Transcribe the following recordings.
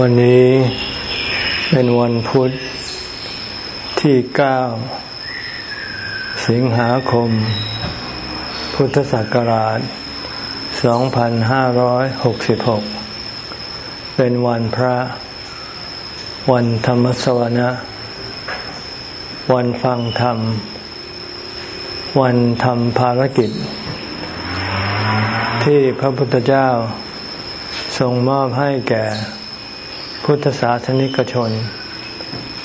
วันนี้เป็นวันพุธที่เก้าสิงหาคม พุทธศักราช 2566 เป็นวันพระ วันธรรมสวนะ วันฟังธรรม วันทำภารกิจ ที่พระพุทธเจ้าทรงมอบให้แก่ พุทธศาสนิกชน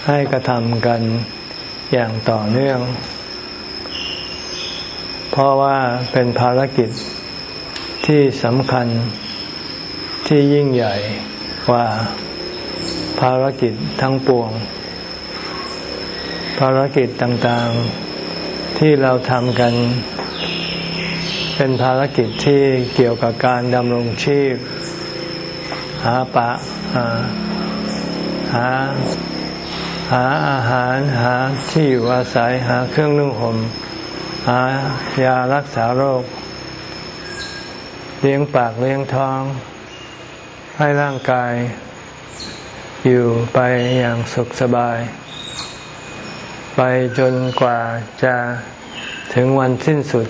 ให้กระทำกันอย่างต่อเนื่อง เพราะว่าเป็นภารกิจที่สำคัญที่ยิ่งใหญ่กว่าภารกิจทั้งปวง ภารกิจต่างๆที่เราทำกัน เป็นภารกิจที่เกี่ยวกับการดำรงชีพ หาปะ หา หาอาหารหาที่อยู่อาศัยหาเครื่องนุ่งห่มหายารักษาโรค เลี้ยงปากเลี้ยงท้อง ให้ร่างกาย อยู่ไปอย่างสุขสบาย ไปจนกว่าจะถึงวันสิ้นสุด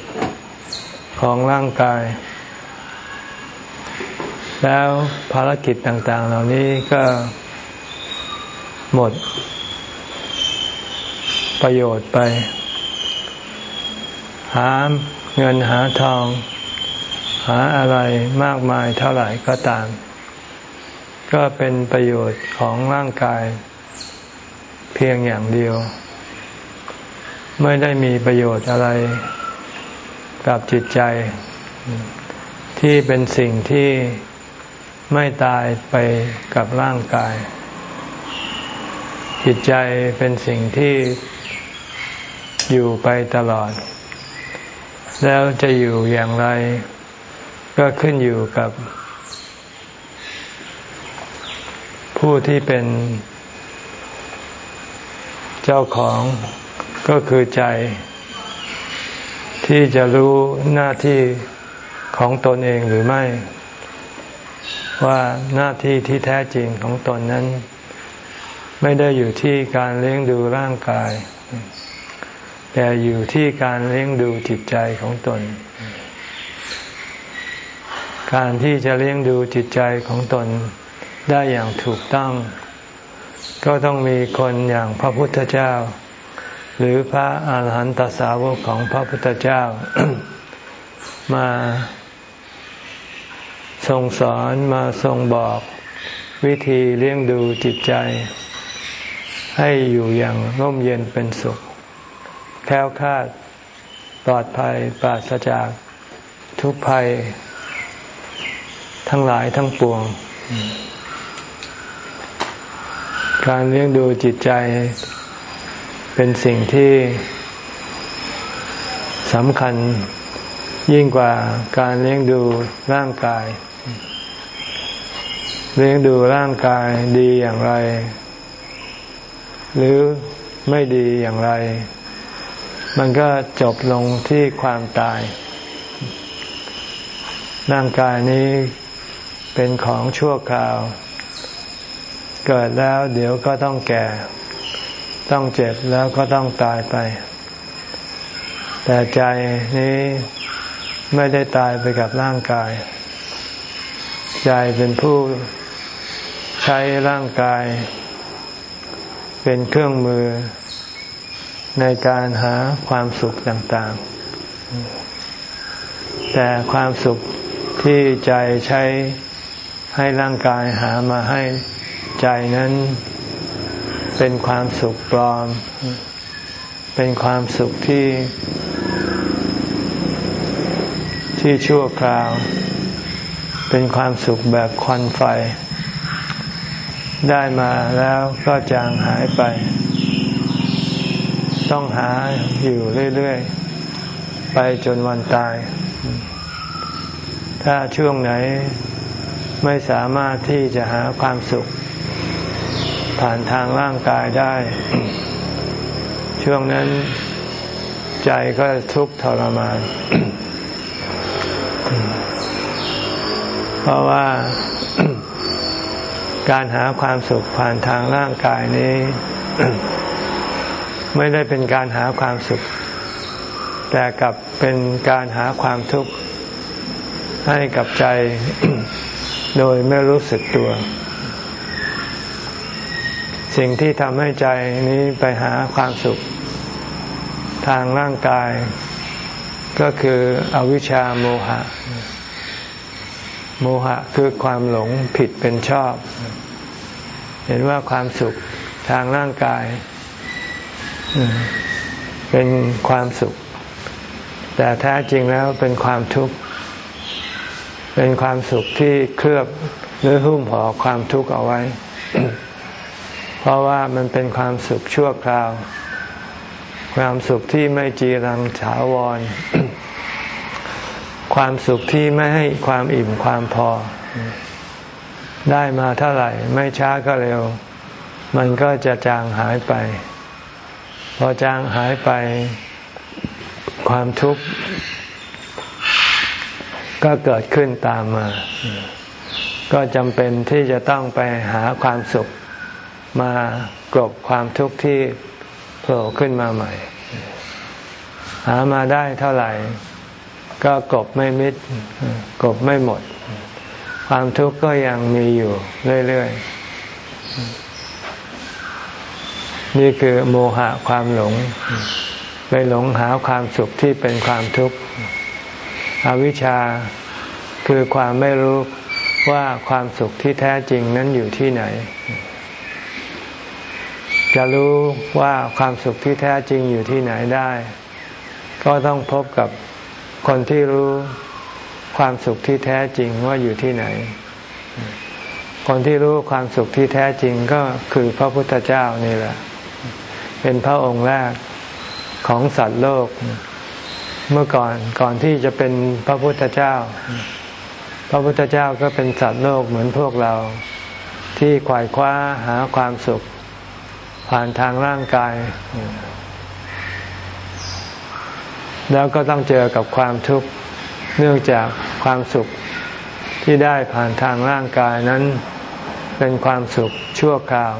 ของร่างกาย แล้วภารกิจต่าง ๆ เหล่านี้ก็ หมด ประโยชน์ไป หาเงินหาทอง หาอะไรมากมายเท่าไหร่ก็ตาม ก็เป็นประโยชน์ของร่างกาย เพียงอย่างเดียว ไม่ได้มีประโยชน์อะไรกับจิตใจ ที่เป็นสิ่งที่ไม่ตายไปกับร่างกาย จิตใจเป็นสิ่งที่อยู่ไปตลอด แล้วจะอยู่อย่างไร ก็ขึ้นอยู่กับ ผู้ที่เป็น เจ้าของก็คือใจ ที่จะรู้หน้าที่ของตนเองหรือไม่ ว่าหน้าที่ที่แท้จริงของตนนั้น ไม่ได้อยู่ที่การเลี้ยงดูร่างกาย แต่อยู่ที่การเลี้ยงดูจิตใจของตน การที่จะเลี้ยงดูจิตใจของตนได้อย่างถูกต้อง ก็ต้องมีคนอย่างพระพุทธเจ้า หรือพระอาหารหันตสาวกของพระพุทธเจ้า มาทรงสอนมาทรงบอกวิธีเลี้ยงดูจิตใจ ให้อยู่อย่างร่มเย็นเป็นสุข แค้วคาดปลอดภัยปราศจากทุกภัย ทั้งหลายทั้งปวง การเลี้ยงดูจิตใจ เป็นสิ่งที่สำคัญยิ่งกว่าการเลี้ยงดูร่างกาย เลี้ยงดูร่างกายดีอย่างไร หรือไม่ดีอย่างไร มันก็จบลงที่ความตาย ร่างกายนี้เป็นของชั่วคราว เกิดแล้วเดี๋ยวก็ต้องแก่ ต้องเจ็บแล้วก็ต้องตายไป แต่ใจนี้ไม่ได้ตายไปกับร่างกาย ใจเป็นผู้ใช้ร่างกาย เป็นเครื่องมือในการหาความสุขต่างๆ แต่ความสุขที่ใจใช้ให้ร่างกายหามาให้ใจนั้น เป็นความสุขปลอม เป็นความสุขที่ ที่ชั่วคราว เป็นความสุขแบบควันไฟ ได้มาแล้วก็จางหายไป ต้องหาอยู่เรื่อยๆ ไปจนวันตาย ถ้าช่วงไหนไม่สามารถที่จะหาความสุข ผ่านทางร่างกายได้ ช่วงนั้นใจก็ทุกข์ทรมาน เพราะว่า การหาความสุขผ่านทางร่างกายนี้ ไม่ได้เป็นการหาความสุข แต่กลับเป็นการหาความทุกข์ให้กับใจโดยไม่รู้สึกตัว สิ่งที่ทำให้ใจนี้ไปหาความสุข ทางร่างกาย ก็คืออวิชชาโมหะ โมหะคือความหลงผิดเป็นชอบ เห็นว่าความสุขทางร่างกาย เป็นความสุข แต่แท้จริงแล้วเป็นความทุกข์ เป็นความสุขที่เคลือบหรือหุ้มห่อความทุกข์เอาไว้ เพราะว่ามันเป็นความสุขชั่วคราว ความสุขที่ไม่จีรังถาวร ความสุขที่ไม่ให้ความอิ่มความพอ ได้มาเท่าไหร่ ไม่ช้าก็เร็ว มันก็จะจางหายไป พอจางหายไปความทุกข์ก็เกิดขึ้นตามมา ก็จำเป็นที่จะต้องไปหาความสุขมากลบความทุกข์ที่โผล่ขึ้นมาใหม่ หามาได้เท่าไหร่ ก็กบไม่มิดกบไม่หมด ความทุกข์ก็ยังมีอยู่เรื่อยๆ นี่คือโมหะความหลง ไปหลงหาความสุขที่เป็นความทุกข์ อวิชชาคือความไม่รู้ว่าความสุขที่แท้จริงนั้นอยู่ที่ไหน จะรู้ว่าความสุขที่แท้จริงอยู่ที่ไหนได้ ก็ต้องพบกับ คนที่รู้ความสุขที่แท้จริงว่าอยู่ที่ไหน คนที่รู้ความสุขที่แท้จริงก็คือพระพุทธเจ้านี่แหละ เป็นพระองค์แรกของสัตว์โลก เมื่อก่อนก่อนที่จะเป็นพระพุทธเจ้า พระพุทธเจ้าก็เป็นสัตว์โลกเหมือนพวกเรา ที่ขวายคว้าหาความสุข ผ่านทางร่างกาย แล้วก็ต้องเจอกับความทุกข์เนื่องจากความสุขที่ได้ผ่านทางร่างกายนั้น เป็นความสุขชั่วคราว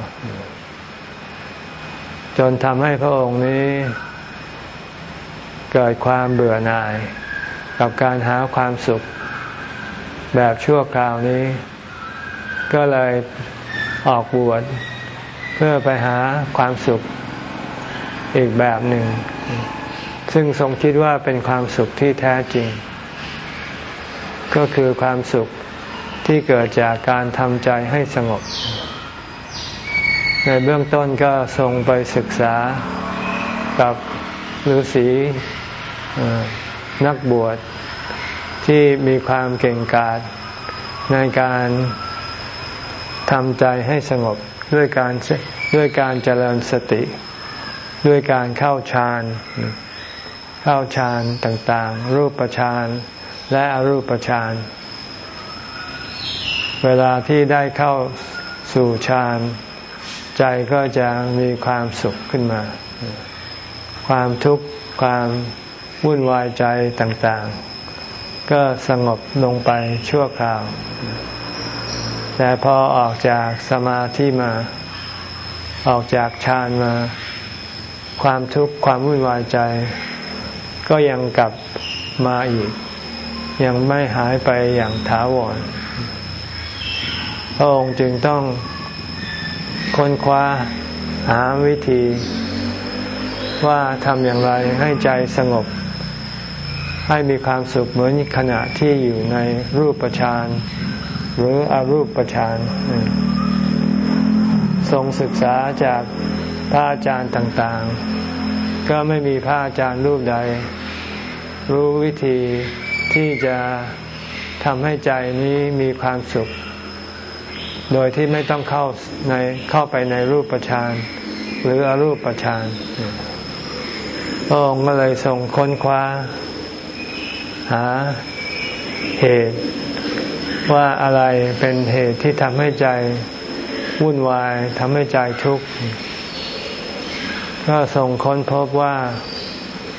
จนทำให้พระองค์นี้ เกิดความเบื่อหน่าย กับการหาความสุขแบบชั่วคราวนี้ ก็เลยออกบวชเพื่อไปหาความสุขอีกแบบหนึ่ง ซึ่งทรงคิดว่าเป็นความสุขที่แท้จริง ก็คือความสุขที่เกิดจากการทำใจให้สงบ ในเบื้องต้นก็ทรงไปศึกษากับฤาษีนักบวชที่มีความเก่งกาจในการทำใจให้สงบด้วยการด้วยการเจริญสติ ด้วยการเข้าฌาน เข้าฌานต่างๆ รูปฌานและอรูปฌานเวลาที่ได้เข้าสู่ฌานใจก็จะมีความสุขขึ้นมา ความทุกข์ความวุ่นวายใจต่างๆ ก็สงบลงไปชั่วคราว แต่พอออกจากสมาธิมา ออกจากฌานมา ความทุกข์ความวุ่นวายใจ ก็ยังกลับมาอีก ยังไม่หายไปอย่างถาวรพระองค์จึงต้องค้นคว้าหาวิธีว่าทำอย่างไรให้ใจสงบ ให้มีความสุขเหมือนขณะที่อยู่ในรูปฌานหรืออรูปฌานทรงศึกษาจากพระอาจารย์ต่าง ๆ ก็ไม่มีพระอาจารย์รูปใด รู้วิธีที่จะทำให้ใจนี้มีความสุข โดยที่ไม่ต้องเข้าในเข้าไปในรูปฌานหรืออรูปฌานพระองค์ก็เลยทรงค้นคว้า หาเหตุว่าอะไรเป็นเหตุที่ทำให้ใจวุ่นวายทำให้ใจทุกข์ ก็ทรงค้นพบว่า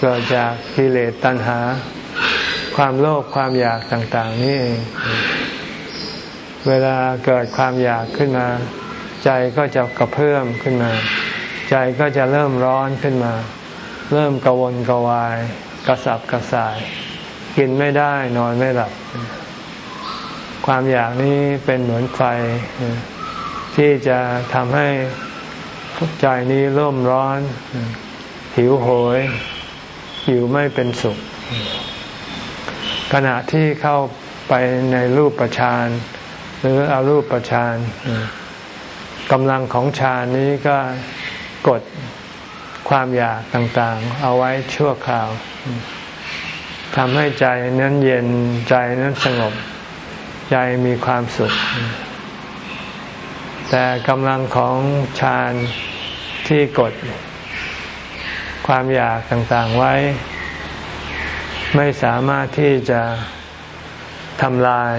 เกิดจากกิเลสตัณหา ความโลภความอยากต่างๆ นี่เองเวลาเกิดความอยากขึ้นมา ใจก็จะกระเพื่อมขึ้นมา ใจก็จะเริ่มร้อนขึ้นมา เริ่มกระวนกระวาย กระสับกระส่าย กินไม่ได้นอนไม่หลับ ความอยากนี้เป็นเหมือนไฟที่จะทำให้ ใจนี้ร่มร้อน หิวโหยหิวไม่เป็นสุข ขณะที่เข้าไปในรูปประชานหรืออารูปประชานกำลังของฌานนี้ก็กดความอยากต่างๆ เอาไว้ชั่วคราวทำให้ใจนั้นเย็นใจนั้นสงบ ใจมีความสุข แต่กำลังของฌาน ที่กด ความอยากต่างๆไว้ ไม่สามารถที่จะทำลาย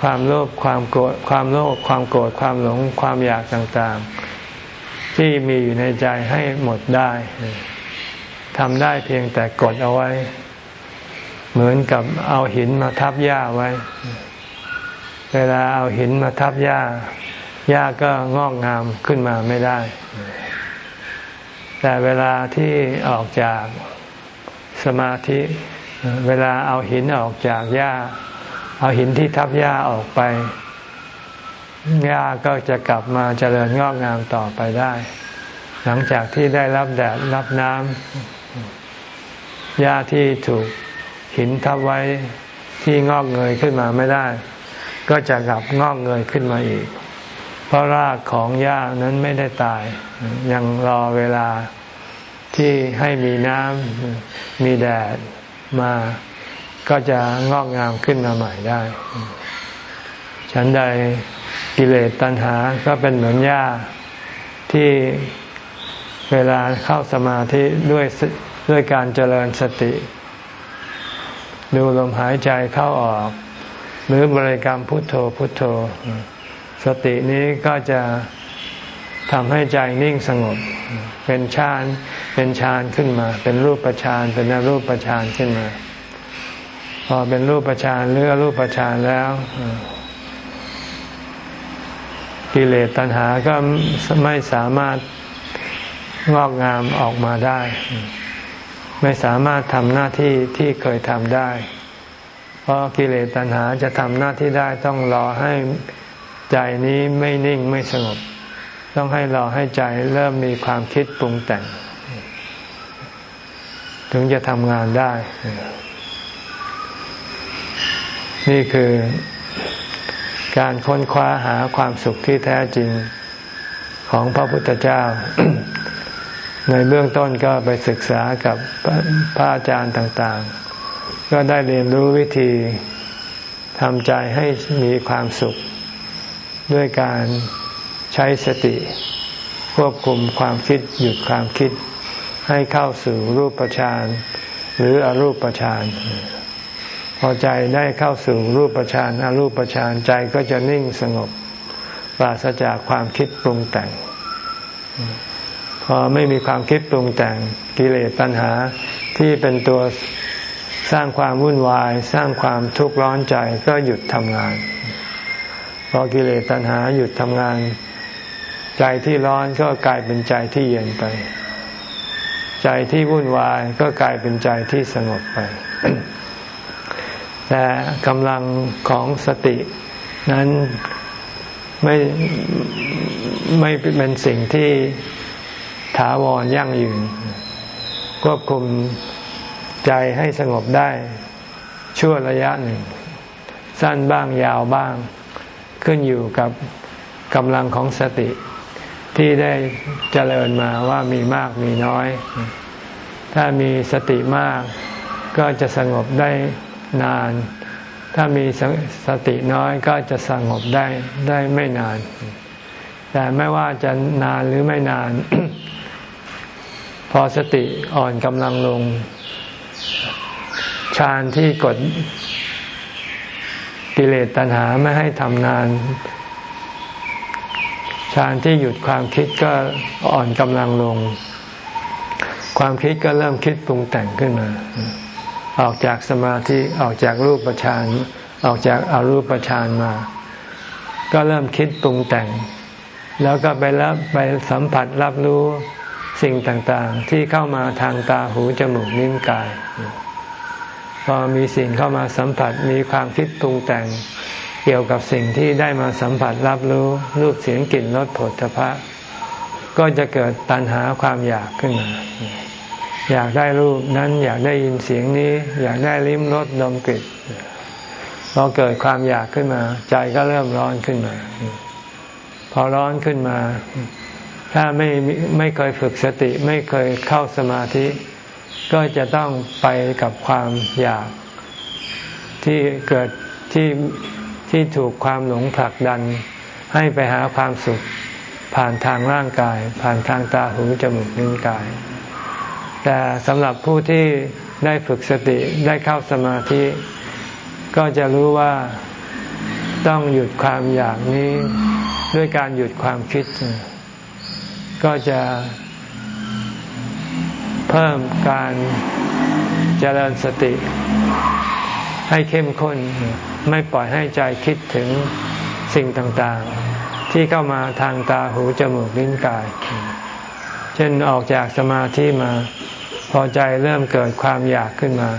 ความโลภความโกรธความโลภความโกรธความหลงความอยากต่างๆ ที่มีอยู่ในใจให้หมดได้ทำได้เพียงแต่กดเอาไว้ เหมือนกับเอาหินมาทับหญ้าไว้ เวลาเอาหินมาทับหญ้า หญ้าก็งอกงามขึ้นมาไม่ได้ แต่เวลาที่ออกจากสมาธิ เวลาเอาหินออกจากหญ้า เอาหินที่ทับหญ้าออกไปหญ้าก็จะกลับมาเจริญงอกงามต่อไปได้ หลังจากที่ได้รับแดดรับน้ำหญ้าที่ถูกหินทับไว้ที่งอกเงยขึ้นมาไม่ได้ ก็จะกลับงอกเงยขึ้นมาอีก เพราะรากของหญ้านั้นไม่ได้ตาย ยังรอเวลาที่ให้มีน้ำมีแดดมาก็จะงอกงามขึ้นมาใหม่ได้ ฉันใดกิเลสตัณหาก็เป็นเหมือนหญ้าที่เวลาเข้าสมาธิด้วยด้วยการเจริญสติ ดูลมหายใจเข้าออก หรือบริกรรมพุทโธพุทโธ สตินี้ก็จะทำให้ใจนิ่งสงบ เป็นฌานเป็นฌานขึ้นมา เป็นรูปฌานเป็นอรูปฌานขึ้นมา พอเป็นรูปฌานหรือรูปฌานแล้วกิเลสตัณหาก็ไม่สามารถงอกงามออกมาได้ ไม่สามารถทำหน้าที่ที่เคยทำได้ เพราะกิเลสตัณหาจะทำหน้าที่ได้ต้องรอให้ ใจนี้ไม่นิ่งไม่สงบ ต้องให้เรอให้ใจเริ่มมีความคิดปรุงแต่ง ถึงจะทำงานได้ นี่คือการค้นคว้าหาความสุขที่แท้จริงของพระพุทธเจ้า ในเบื้องต้นก็ไปศึกษากับพระอาจารย์ต่างๆ ก็ได้เรียนรู้วิธีทำใจให้มีความสุข ด้วยการใช้สติ ควบคุมความคิดหยุดความคิด ให้เข้าสู่รูปฌานหรืออรูปฌานพอใจได้เข้าสู่รูปฌานอรูปฌานใจก็จะนิ่งสงบปราศจากความคิดปรุงแต่ง พอไม่มีความคิดปรุงแต่งกิเลสตัณหาที่เป็นตัวสร้างความวุ่นวาย สร้างความทุกข์ร้อนใจก็หยุดทำงาน พอกิเลสตัณหาหยุดทำงาน ใจที่ร้อนก็กลายเป็นใจที่เย็นไป ใจที่วุ่นวายก็กลายเป็นใจที่สงบไป แต่กำลังของสตินั้นไม่ไม่เป็นสิ่งที่ถาวรยั่งยืน ควบคุมใจให้สงบได้ชั่วระยะหนึ่ง สั้นบ้างยาวบ้าง ขึ้นอยู่กับกำลังของสติที่ได้เจริญมาว่ามีมากมีน้อย ถ้ามีสติมากก็จะสงบได้นาน ถ้ามีสติน้อยก็จะสงบได้ได้ไม่นาน แต่ไม่ว่าจะนานหรือไม่นาน พอสติอ่อนกำลังลงฌานที่กด กิเลสตัณหาไม่ให้ทำงาน ฌานที่หยุดความคิดก็อ่อนกำลังลง ความคิดก็เริ่มคิดปรุงแต่งขึ้นมา ออกจากสมาธิออกจากรูปฌานออกจากอารูปฌานมา ก็เริ่มคิดปรุงแต่ง แล้วก็ไปรับไปสัมผัสรับรู้สิ่งต่างๆ ที่เข้ามาทางตาหูจมูกนิ้วกาย พอมีสิ่งเข้ามาสัมผัสมีความคิดปรุงแต่ง เกี่ยวกับสิ่งที่ได้มาสัมผัสรับรู้รูปเสียงกลิ่นรสผลทพะ ก็จะเกิดตัณหาความอยากขึ้นมา อยากได้รูปนั้นอยากได้ยินเสียงนี้ อยากได้ลิ้มรสดมกลิ่นพอเกิดความอยากขึ้นมา ใจก็เริ่มร้อนขึ้นมา พอร้อนขึ้นมา ถ้าไม่ไม่เคยฝึกสติไม่เคยเข้าสมาธิ ก็จะต้องไปกับความอยากที่เกิดที่ที่ถูกความหลงผลักดัน ให้ไปหาความสุขผ่านทางร่างกาย ผ่านทางตาหูจมูกนิ้วกาย แต่สำหรับผู้ที่ได้ฝึกสติได้เข้าสมาธิ ก็จะรู้ว่าต้องหยุดความอยากนี้ด้วยการหยุดความคิด ก็จะ เพิ่มการเจริญสติ ให้เข้มข้นไม่ปล่อยให้ใจคิดถึงสิ่งต่างๆ ที่เข้ามาทางตาหูจมูกลิ้นกาย เช่นออกจากสมาธิมา พอใจเริ่มเกิดความอยากขึ้นมา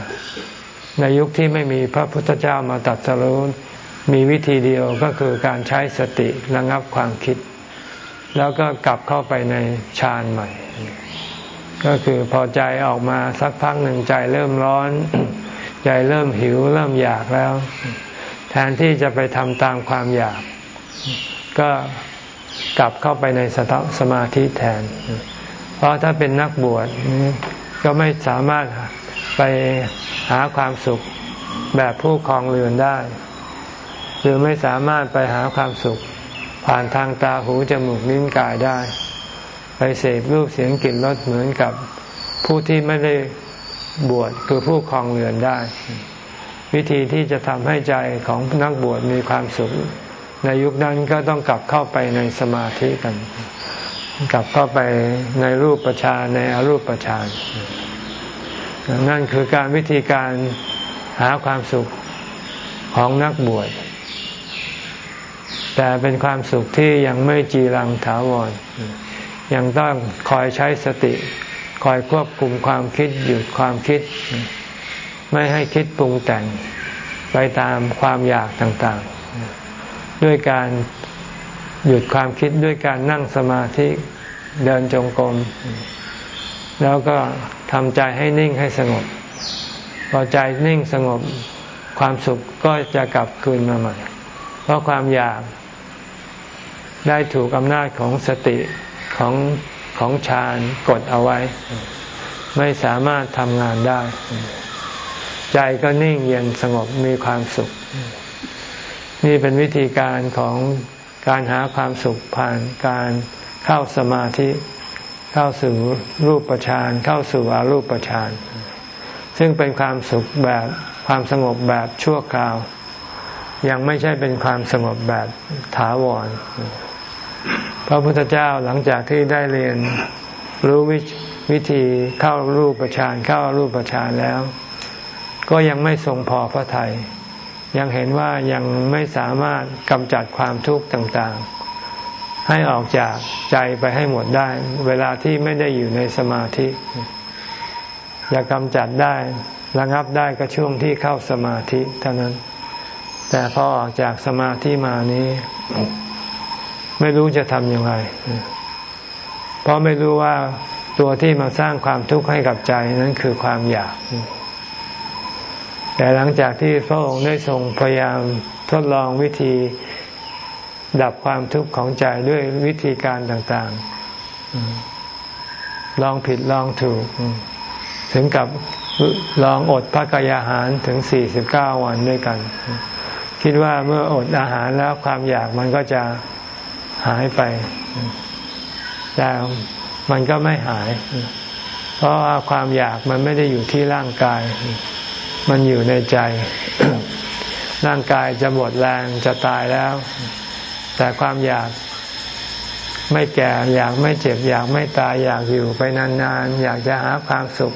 ในยุคที่ไม่มีพระพุทธเจ้ามาตัดสรุนมีวิธีเดียวก็คือการใช้สติระงับความคิด แล้วก็กลับเข้าไปในฌานใหม่ ก็คือพอใจออกมาสักพักหนึ่งใจเริ่มร้อน ใจเริ่มหิว เริ่มอยากแล้ว แทนที่จะไปทำตามความอยาก ก็กลับเข้าไปในสมาธิแทน เพราะถ้าเป็นนักบวชก็ไม่สามารถไปหาความสุขแบบผู้คลองเรือนได้ หรือไม่สามารถไปหาความสุข ผ่านทางตาหูจมูกนิ้นกายได้ ไปเสพรูปเสียงกลิ่นรสเหมือนกับผู้ที่ไม่ได้บวชคือผู้คลองเรือนได้ วิธีที่จะทำให้ใจของนักบวชมีความสุข ในยุคนั้นก็ต้องกลับเข้าไปในสมาธิกัน กลับเข้าไปในรูปประชานในอรูปประชานนั่นคือการวิธีการหาความสุขของนักบวชแต่เป็นความสุขที่ยังไม่จีรังถาวร ยังต้องคอยใช้สติ คอยควบคุมความคิดหยุดความคิด ไม่ให้คิดปรุงแต่งไปตามความอยากต่างๆ ด้วยการหยุดความคิดด้วยการนั่งสมาธิเดินจงกรมแล้วก็ทำใจให้นิ่งให้สงบ พอใจนิ่งสงบความสุขก็จะกลับคืนมาใหม่ เพราะความอยากได้ถูกอำนาจของสติ ของของฌานกดเอาไว้ ไม่สามารถทำงานได้ ใจก็นิ่งเย็นสงบมีความสุข นี่เป็นวิธีการของการหาความสุขผ่านการเข้าสมาธิ เข้าสู่รูปฌานเข้าสู่อารูปฌานซึ่งเป็นความสุขแบบความสงบแบบชั่วคราว ยังไม่ใช่เป็นความสงบแบบถาวร พระพุทธเจ้าหลังจากที่ได้เรียนรู้ววิธีเข้ารูปฌานเข้ารูปฌานแล้ว ก็ยังไม่ทรงพอพระทยัยยังเห็นว่ายังไม่สามารถกำจัดความทุกข์ต่างๆ ให้ออกจากใจไปให้หมดได้ เวลาที่ไม่ได้อยู่ในสมาธิจะกำจัดได้ระงับได้ก็ช่วงที่เข้าสมาธิเท่านั้น แต่พอออกจากสมาธิมานี้ ไม่รู้จะทำอย่างไร เพราะไม่รู้ว่าตัวที่มาสร้างความทุกข์ให้กับใจนั้นคือความอยาก แต่หลังจากที่พระองค์ได้ทรงพยายามทดลองวิธีดับความทุกข์ของใจด้วยวิธีการต่างๆ ลองผิดลองถูก ถึงกับลองอดพระกายอาหารถึงสี่สิบเก้าวันด้วยกัน คิดว่าเมื่ออดอาหารแล้วความอยากมันก็จะ หายไป แต่มันก็ไม่หาย เพราะว่าความอยากมันไม่ได้อยู่ที่ร่างกาย มันอยู่ในใจ ร่างกายจะหมดแรงจะตายแล้ว แต่ความอยากไม่แก่อยากไม่เจ็บอยากไม่ตายอยากอยู่ไปนานๆ อยากจะหาความสุข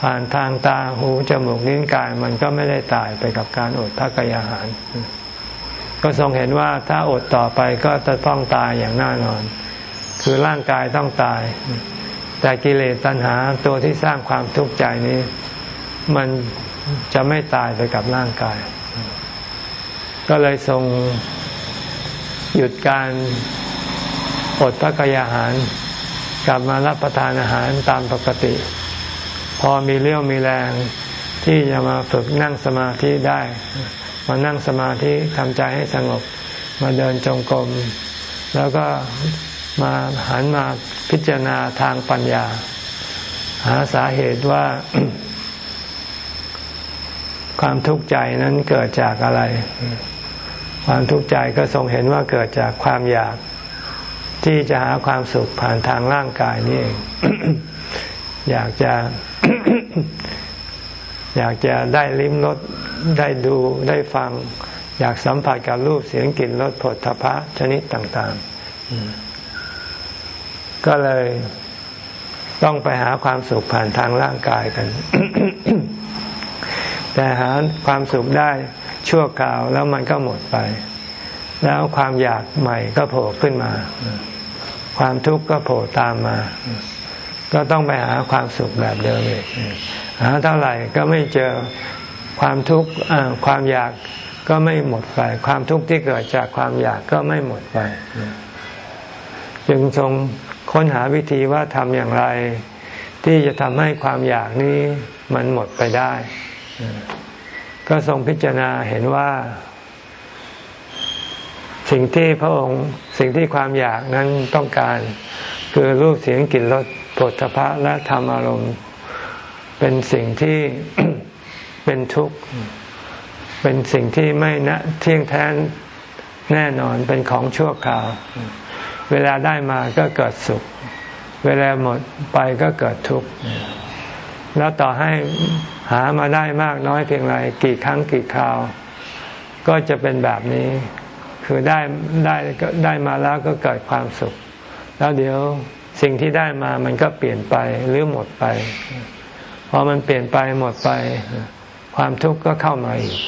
ผ่านทางตาหูจมูกลิ้นกาย มันก็ไม่ได้ตายไปกับการอดพระกายอาหาร ก็ทรงเห็นว่าถ้าอดต่อไปก็จะต้องตายอย่างแน่นอน คือร่างกายต้องตาย แต่กิเลสตัณหาตัวที่สร้างความทุกข์ใจนี้ มันจะไม่ตายไปกับร่างกาย ก็เลยทรงหยุดการอดพระกยาหาร กลับมารับประทานอาหารตามปกติ พอมีเลี้ยวมีแรงที่จะมาฝึกนั่งสมาธิได้ มานั่งสมาธิทำใจให้สงบ มาเดินจงกรม แล้วก็มาหันมาพิจารณาทางปัญญา หาสาเหตุว่า ความทุกข์ใจนั้นเกิดจากอะไร ความทุกข์ใจก็ทรงเห็นว่าเกิดจากความอยาก ที่จะหาความสุขผ่านทางร่างกายนี่เองอยากจะ อยากจะได้ลิ้มรสได้ดูได้ฟัง อยากสัมผัสกับรูปเสียงกลิ่นรสผลทพะชนิดต่างๆ ก็เลยต้องไปหาความสุขผ่านทางร่างกายกัน แต่หาความสุขได้ชั่วคราวแล้วมันก็หมดไป แล้วความอยากใหม่ก็โผล่ขึ้นมา ความทุกข์ก็โผล่ตามมา ก็ต้องไปหาความสุขแบบเดิมอีก หาเท่าไหร่ก็ไม่เจอความทุกข์ความอยากก็ไม่หมดไป ความทุกข์ที่เกิดจากความอยากก็ไม่หมดไปจึงทรงค้นหาวิธีว่าทำอย่างไร ที่จะทำให้ความอยากนี้มันหมดไปได้ ก็ทรงพิจารณาเห็นว่า สิ่งที่พระองค์สิ่งที่ความอยากนั้นต้องการ คือรูปเสียงกลิ่นรสผลพระและธรรมอารมณ์ เป็นสิ่งที่เป็นทุกข์ เป็นสิ่งที่ไม่นะเที่ยงแท้แน่นอนเป็นของชั่วคราว เวลาได้มาก็เกิดสุข เวลาหมดไปก็เกิดทุกข์แล้วต่อให้หามาได้มากน้อยเพียงไรกี่ครั้งกี่คราว ก็จะเป็นแบบนี้ คือได้ได้ก็ได้มาแล้วก็เกิดความสุข แล้วเดี๋ยวสิ่งที่ได้มามันก็เปลี่ยนไปหรือหมดไป พอมันเปลี่ยนไปหมดไปความทุกข์ก็เข้ามาอีก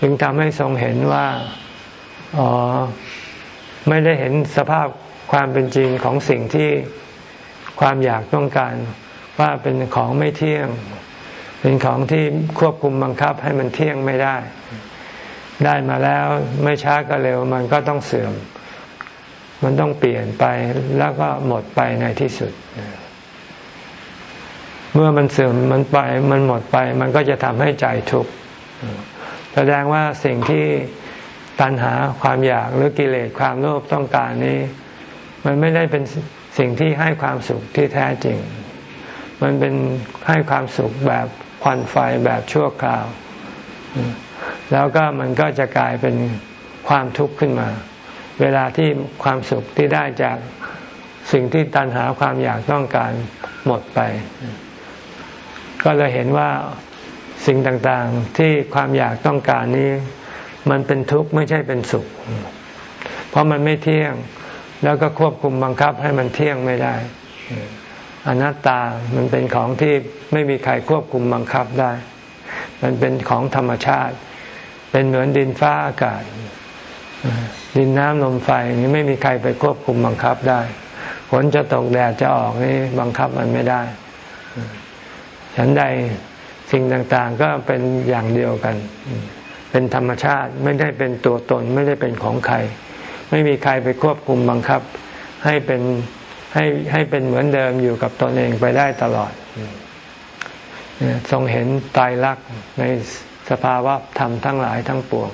จึงทำให้ทรงเห็นว่าอ๋อไม่ได้เห็นสภาพความเป็นจริงของสิ่งที่ความอยากต้องการ ว่าเป็นของไม่เที่ยง เป็นของที่ควบคุมบังคับให้มันเที่ยงไม่ได้ ได้มาแล้วไม่ช้าก็เร็ว มันก็ต้องเสื่อม มันต้องเปลี่ยนไปแล้วก็หมดไปในที่สุด เมื่อมันเสื่อมมันไปมันหมดไป มันก็จะทำให้ใจทุกข์แสดงว่าสิ่งที่ตัณหาความอยากหรือกิเลสความโลภต้องการนี้ มันไม่ได้เป็นสิ่งที่ให้ความสุขที่แท้จริง มันเป็นให้ความสุขแบบควันไฟแบบชั่วคราว แล้วก็มันก็จะกลายเป็นความทุกข์ขึ้นมา เวลาที่ความสุขที่ได้จากสิ่งที่ตันหาความอยากต้องการหมดไป ก็เลยเห็นว่าสิ่งต่างๆที่ความอยากต้องการนี้ มันเป็นทุกข์ไม่ใช่เป็นสุข เพราะมันไม่เที่ยง แล้วก็ควบคุมบังคับให้มันเที่ยงไม่ได้ อนัตตามันเป็นของที่ไม่มีใครควบคุมบังคับได้ มันเป็นของธรรมชาติ เป็นเหมือนดินฟ้าอากาศ ดินน้ำลมไฟนี่ไม่มีใครไปควบคุมบังคับได้ฝนจะตกแดดจะออกนี่บังคับมันไม่ได้ ฉันใดสิ่งต่างๆก็เป็นอย่างเดียวกัน เป็นธรรมชาติไม่ได้เป็นตัวตนไม่ได้เป็นของใคร ไม่มีใครไปควบคุมบังคับ ให้เป็นให้ให้เป็นเหมือนเดิมอยู่กับตนเองไปได้ตลอดทรงเห็นตายรักในสภาวะธรรมทั้งหลายทั้งปวง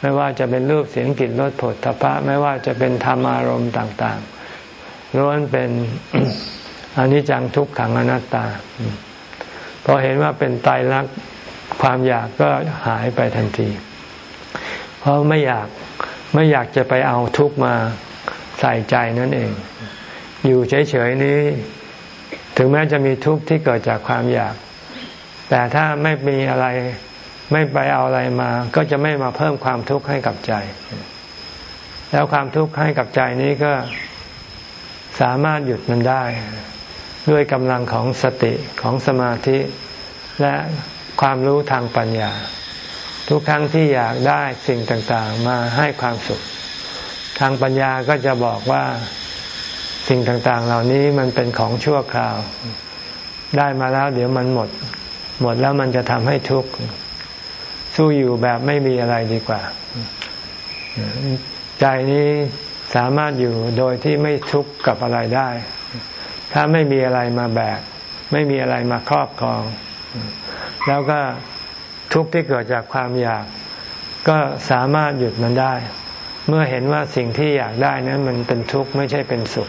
ไม่ว่าจะเป็นรูปเสียงกลิ่นรสผลทพะ ไม่ว่าจะเป็นธรรมอารมณ์ต่างๆล้วนเป็นอนิจจังทุกขังอนัตตา พอเห็นว่าเป็นตายรักความอยากก็หายไปทันที เพราะไม่อยากไม่อยากจะไปเอาทุกมาใส่ใจนั่นเอง อยู่เฉยๆนี้ ถึงแม้จะมีทุกข์ที่เกิดจากความอยาก แต่ถ้าไม่มีอะไรไม่ไปเอาอะไรมา ก็จะไม่มาเพิ่มความทุกข์ให้กับใจ แล้วความทุกข์ให้กับใจนี้ก็สามารถหยุดมันได้ ด้วยกำลังของสติของสมาธิและความรู้ทางปัญญา ทุกครั้งที่อยากได้สิ่งต่างๆ มาให้ความสุข ทางปัญญาก็จะบอกว่าสิ่งต่างๆ เหล่านี้มันเป็นของชั่วคราว ได้มาแล้วเดี๋ยวมันหมด หมดแล้วมันจะทำให้ทุกข์สู้อยู่แบบไม่มีอะไรดีกว่า ใจนี้สามารถอยู่โดยที่ไม่ทุกข์กับอะไรได้ ถ้าไม่มีอะไรมาแบก ไม่มีอะไรมาครอบครอง แล้วก็ทุกข์ที่เกิดจากความอยาก ก็สามารถหยุดมันได้ เมื่อเห็นว่าสิ่งที่อยากได้นั้นมันเป็นทุกข์ไม่ใช่เป็นสุข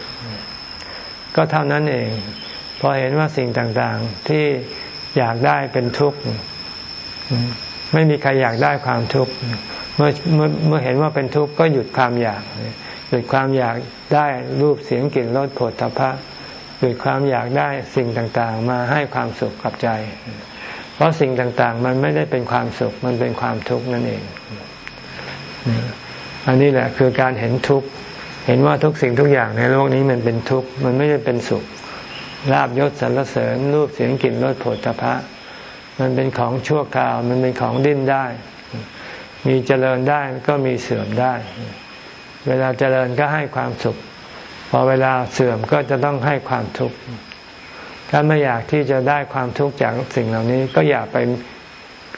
ก็เท่านั้นเอง พอเห็นว่าสิ่งต่างๆที่อยากได้เป็นทุกข์ไม่มีใครอยากได้ความทุกข์เมื่อเมื่อเมื่อเห็นว่าเป็นทุกข์ก็หยุดความอยากหยุดความอยากได้รูปเสียงกลิ่นรสผลทพะ หยุดความอยากได้สิ่งต่างๆ มาให้ความสุขกับใจ เพราะสิ่งต่างๆ มันไม่ได้เป็นความสุขมันเป็นความทุกข์นั่นเอง อันนี้แหละคือการเห็นทุกข์เห็นว่าทุกสิ่งทุกอย่างในโลกนี้มันเป็นทุกข์มันไม่ได้เป็นสุขลาบยศสรรเสริญรูปเสียงกลิ่นรสผลตภะมันเป็นของชั่วคราว มันเป็นของดิ้นได้ มีเจริญได้ก็มีเสื่อมได้ เวลาเจริญก็ให้ความสุข พอเวลาเสื่อมก็จะต้องให้ความทุกข์ถ้าไม่อยากที่จะได้ความทุกข์จากสิ่งเหล่านี้ก็อย่าไป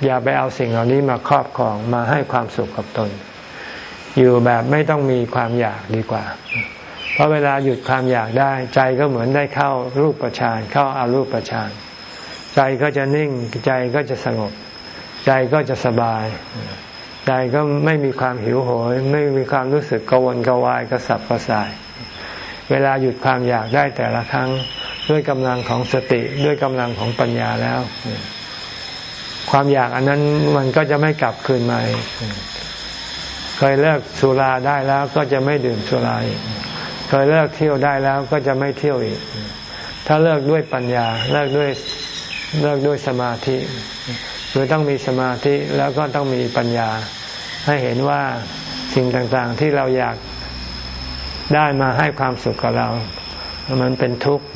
อย่าไปเอาสิ่งเหล่านี้มาครอบครองมาให้ความสุขกับตน อยู่แบบไม่ต้องมีความอยากดีกว่า เพราะเวลาหยุดความอยากได้ใจก็เหมือนได้เข้ารูปประชานเข้าอารูปประชานใจก็จะนิ่งใจก็จะสงบ ใจก็จะสบาย ใจก็ไม่มีความหิวโหย ไม่มีความรู้สึกกวนกวายกระสับกระส่าย เวลาหยุดความอยากได้แต่ละครั้ง ด้วยกำลังของสติด้วยกำลังของปัญญาแล้ว ความอยากอันนั้นมันก็จะไม่กลับคืนมาเคยเลิกสุราได้แล้วก็จะไม่ดื่มสุราอีกเคยเลิกเที่ยวได้แล้วก็จะไม่เที่ยวอีก ถ้าเลิกด้วยปัญญา เลิกด้วยเลิกด้วยสมาธิคือต้องมีสมาธิแล้วก็ต้องมีปัญญา ให้เห็นว่าสิ่งต่างๆที่เราอยาก ได้มาให้ความสุขกับเรา มันเป็นทุกข์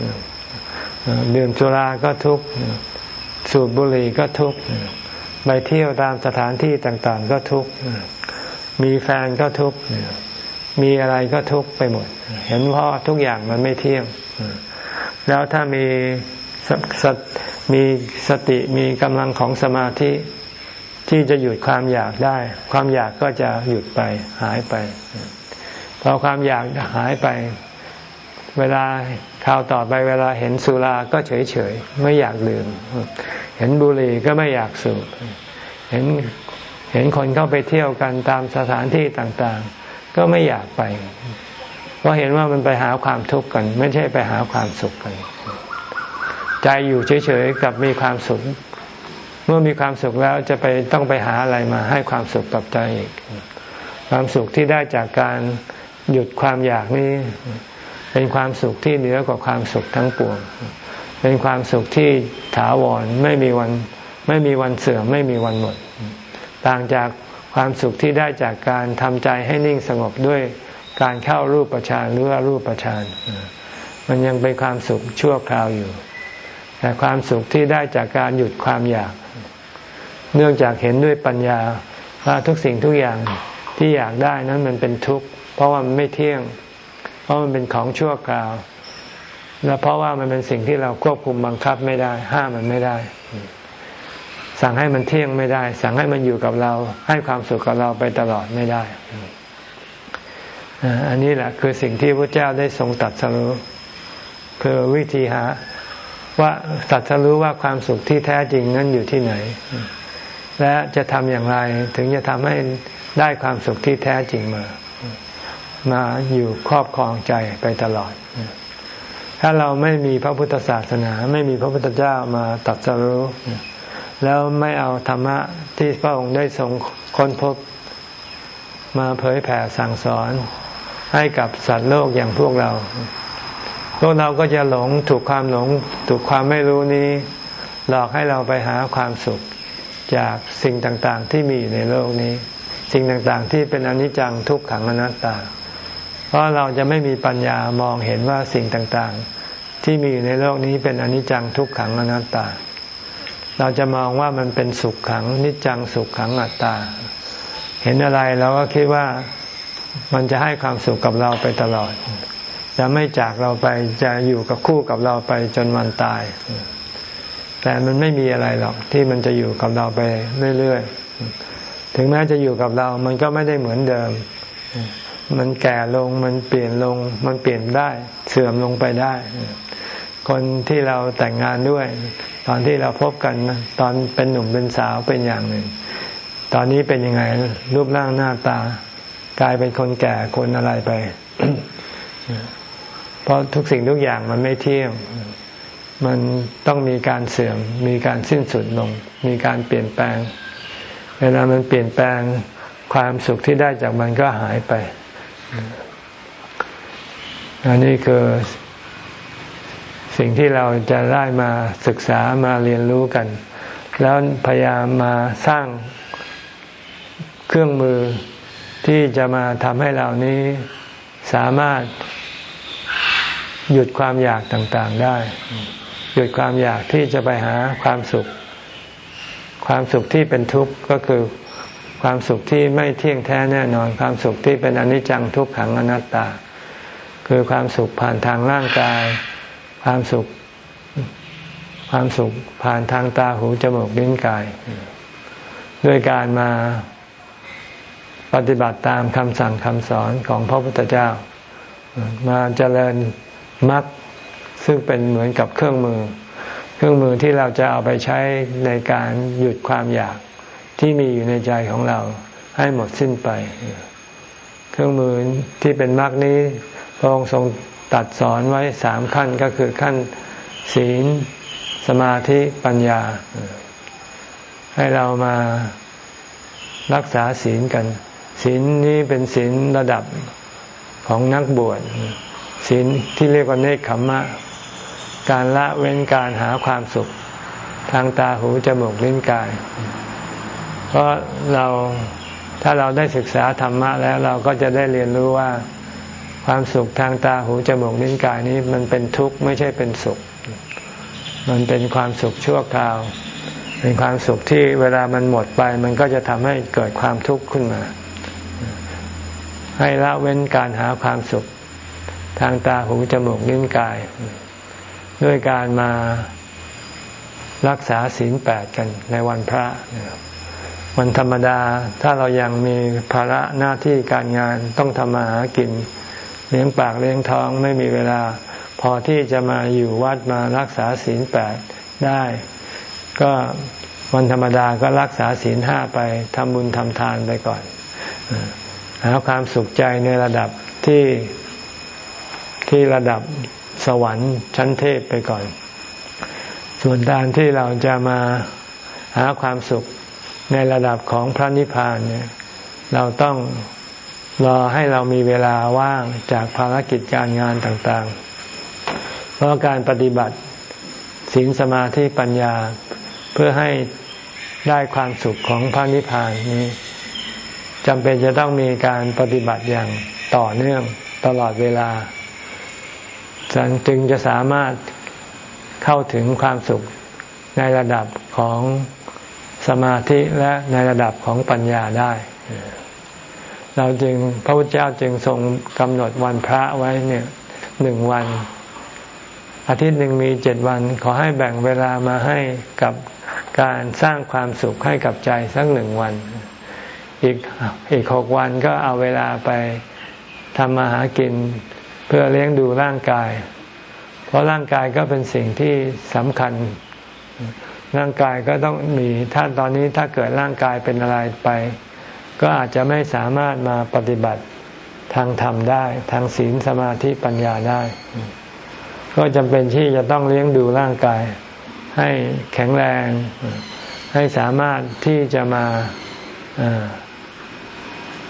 ดื่มสุราก็ทุกข์สูบบุหรี่ก็ทุกข์ไปเที่ยวตามสถานที่ต่าง ๆ ก็ทุกข์มีแฟนก็ทุกข์มีอะไรก็ทุกข์ไปหมด เห็นเพราะทุกอย่างมันไม่เที่ยงแล้วถ้ามีมีสติมีกำลังของสมาธิที่จะหยุดความอยากได้ ความอยากก็จะหยุดไปหายไป พอความอยากหายไป เวลาคราวต่อไปเวลาเห็นสุราก็เฉยเฉยไม่อยากดื่ม เห็นบุหรี่ก็ไม่อยากสูบ เห็นเห็นคนเข้าไปเที่ยวกันตามสถานที่ต่างๆ ก็ไม่อยากไป เพราะเห็นว่ามันไปหาความทุกข์กัน ไม่ใช่ไปหาความสุขกัน ใจอยู่เฉยๆกับมีความสุข เมื่อมีความสุขแล้วจะไปต้องไปหาอะไรมาให้ความสุขกับใจอีกความสุขที่ได้จากการ หยุดความอยากนี้ เป็นความสุขที่เหนือกว่าความสุขทั้งปวง เป็นความสุขที่ถาวรไม่มีวันไม่มีวันเสื่อมไม่มีวันหมด ต่างจากความสุขที่ได้จากการทำใจให้นิ่งสงบด้วยการเข้ารูปฌานหรือว่ารูปฌานมันยังเป็นความสุขชั่วคราวอยู่ แต่ความสุขที่ได้จากการหยุดความอยาก เนื่องจากเห็นด้วยปัญญาว่าทุกสิ่งทุกอย่างที่อยากได้นั้นมันเป็นทุกข์ เพราะว่ามันไม่เที่ยง เพราะมันเป็นของชั่วคราว และเพราะว่ามันเป็นสิ่งที่เราควบคุมบังคับไม่ได้ ห้ามมันไม่ได้ สั่งให้มันเที่ยงไม่ได้ สั่งให้มันอยู่กับเรา ให้ความสุขกับเราไปตลอดไม่ได้ อันนี้แหละคือสิ่งที่พระเจ้าได้ทรงตัดสรุคือวิธีหาว่าสัตว์จะรู้ว่าความสุขที่แท้จริงนั้นอยู่ที่ไหน และจะทำอย่างไรถึงจะทำให้ได้ความสุขที่แท้จริงมา มาอยู่ครอบครองใจไปตลอด ถ้าเราไม่มีพระพุทธศาสนา ไม่มีพระพุทธเจ้ามาตัดสรู้ แล้วไม่เอาธรรมะที่พระองค์ได้ทรงค้นพบมาเผยแผ่สั่งสอนให้กับสัตว์โลกอย่างพวกเรา พวกเราก็จะหลงถูกความหลง ถูกความไม่รู้นี้ หลอกให้เราไปหาความสุขจากสิ่งต่างๆที่มีอยู่ในโลกนี้ สิ่งต่างๆที่เป็นอนิจจังทุกขังอนัตตา ราะเราจะไม่มีปัญญามองเห็นว่าสิ่งต่างๆ ที่มีอยู่ในโลกนี้เป็นอนิจจังทุกขังอนัตตา เราจะมองว่ามันเป็นสุขขังนิจจังสุขขังอัตตา เห็นอะไรเราก็คิดว่ามันจะให้ความสุขกับเราไปตลอด จะไม่จากเราไปจะอยู่กับคู่กับเราไปจนวันตาย แต่มันไม่มีอะไรหรอกที่มันจะอยู่กับเราไปเรื่อยๆ ถึงแม้จะอยู่กับเรา มันก็ไม่ได้เหมือนเดิม มันแก่ลงมันเปลี่ยนลง มันเปลี่ยนได้เสื่อมลงไปได้ คนที่เราแต่งงานด้วย ตอนที่เราพบกันตอนเป็นหนุ่มเป็นสาวเป็นอย่างหนึ่ง ตอนนี้เป็นยังไงรูปร่างหน้าตา กลายเป็นคนแก่คนอะไรไป เพราะทุกสิ่งทุกอย่างมันไม่เที่ยงมันต้องมีการเสื่อม มีการสิ้นสุดลง มีการเปลี่ยนแปลง เวลามันเปลี่ยนแปลงความสุขที่ได้จากมันก็หายไป อันนี้คือสิ่งที่เราจะได้มาศึกษามาเรียนรู้กัน แล้วพยายามมาสร้างเครื่องมือที่จะมาทำให้เรานี้สามารถหยุดความอยากต่างๆได้ หยุดความอยากที่จะไปหาความสุข ความสุขที่เป็นทุกข์ก็คือ ความสุขที่ไม่เที่ยงแท้แน่นอน ความสุขที่เป็นอนิจจังทุกขังอนัตตา คือความสุขผ่านทางร่างกาย ความสุข ความสุขผ่านทางตาหูจมูกลิ้นกาย ด้วยการมาปฏิบัติตามคำสั่งคำสอนของพระพุทธเจ้า มาเจริญมรรคซึ่งเป็นเหมือนกับเครื่องมือ เครื่องมือที่เราจะเอาไปใช้ในการหยุดความอยาก ที่มีอยู่ในใจของเราให้หมดสิ้นไป เครื่องมือที่เป็นมรรคนี้พระองค์ทรงตัดสอนไว้สามขั้นก็คือขั้นศีล สมาธิปัญญา ให้เรามารักษาศีลกัน ศีลนี้เป็นศีลระดับของนักบวชศีลที่เรียกว่าเนคขมมะ การละเว้นการหาความสุข ทางตาหูจมูกลิ้นกาย เพราะเราถ้าเราได้ศึกษาธรรมะแล้วเราก็จะได้เรียนรู้ว่าความสุขทางตาหูจมูกลิ้นกายนี้มันเป็นทุกข์ไม่ใช่เป็นสุข มันเป็นความสุขชั่วคราว เป็นความสุขที่เวลามันหมดไป มันก็จะทำให้เกิดความทุกข์ขึ้นมา ให้ละเว้นการหาความสุขทางตาหูจมูกลิ้นกาย ด้วยการมารักษาศีลแปดกันในวันพระ วันธรรมดาถ้าเรายังมีภาระหน้าที่การงานต้องทำมาหากิน เลี้ยงปากเลี้ยงท้องไม่มีเวลา พอที่จะมาอยู่วัดมารักษาศีลแปดได้ ก็วันธรรมดาก็รักษาศีลห้าไปทำบุญทำทานไปก่อนหาความสุขใจในระดับที่ที่ระดับสวรรค์ชั้นเทพไปก่อน ส่วนการที่เราจะมาหาความสุข ในระดับของพระนิพพานเนี่ยเราต้องรอให้เรามีเวลาว่างจากภารกิจการงานต่างๆ เพราะการปฏิบัติศีลสมาธิปัญญาเพื่อให้ได้ความสุขของพระนิพพานนี้จำเป็นจะต้องมีการปฏิบัติอย่างต่อเนื่องตลอดเวลาจึงจะสามารถเข้าถึงความสุขในระดับของ สมาธิและในระดับของปัญญาได้ เราจึงพระพุทธเจ้าจึงทรงกำหนดวันพระไว้เนี่ยหนึ่งวัน อาทิตย์หนึ่งมีเจ็ดวัน ขอให้แบ่งเวลามาให้กับการสร้างความสุขให้กับใจสักหนึ่งวัน อีกอีกหกวันก็เอาเวลาไปทำมาหากินเพื่อเลี้ยงดูร่างกาย เพราะร่างกายก็เป็นสิ่งที่สำคัญ ร่างกายก็ต้องมีถ้าตอนนี้ถ้าเกิดร่างกายเป็นอะไรไป ก็อาจจะไม่สามารถมาปฏิบัติทางธรรมได้ ทางศีลสมาธิปัญญาได้ ก็จำเป็นที่จะต้องเลี้ยงดูร่างกาย ให้แข็งแรง ให้สามารถที่จะมา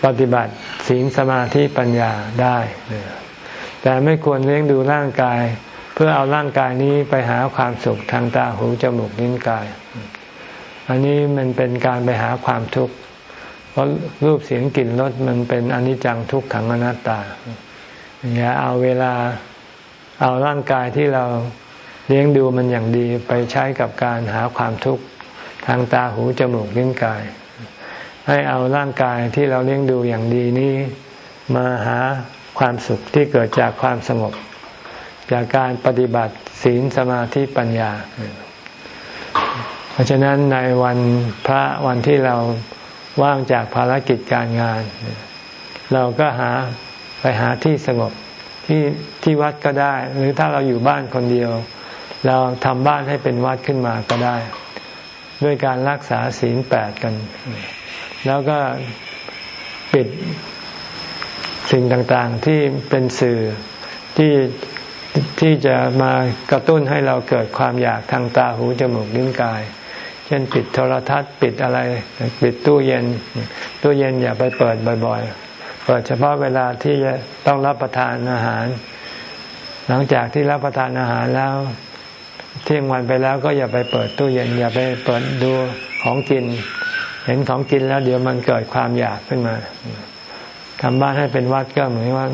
ปฏิบัติศีลสมาธิปัญญาได้ แต่ไม่ควรเลี้ยงดูร่างกาย เพื่อเอาร่างกายนี้ไปหาความสุขทางตาหูจมูกลิ้นกาย อันนี้มันเป็นการไปหาความทุกข์เพราะรูปเสียงกลิ่นรสมันเป็นอนิจจังทุกขังอนัตตาอย่าเอาเวลาเอาร่างกายที่เราเลี้ยงดูมันอย่างดีไปใช้กับการหาความทุกข์ทางตาหูจมูกลิ้นกาย ให้เอาร่างกายที่เราเลี้ยงดูอย่างดีนี้มาหาความสุขที่เกิดจากความสงบ จากการปฏิบัติศีลสมาธิปัญญา เพราะฉะนั้นในวันพระวันที่เราว่างจากภารกิจการงาน เราก็หาไปหาที่สงบที่ที่วัดก็ได้ หรือถ้าเราอยู่บ้านคนเดียว เราทำบ้านให้เป็นวัดขึ้นมาก็ได้ ด้วยการรักษาศีลแปดกัน แล้วก็ปิดสิ่งต่างๆที่เป็นสื่อที่ ที่จะมากระตุ้นให้เราเกิดความอยากทางตาหูจมูกลิ้นกาย เช่นปิดโทรทัศน์ปิดอะไร ปิดตู้เย็น ตู้เย็นอย่าไปเปิดบ่อยๆ เปิดเฉพาะเวลาที่จะต้องรับประทานอาหาร หลังจากที่รับประทานอาหารแล้ว เที่ยงวันไปแล้วก็อย่าไปเปิดตู้เย็น อย่าไปเปิดดูของกิน เห็นของกินแล้วเดี๋ยวมันเกิดความอยากขึ้นมาทำบ้านให้เป็นวัดก็เหมือนว่า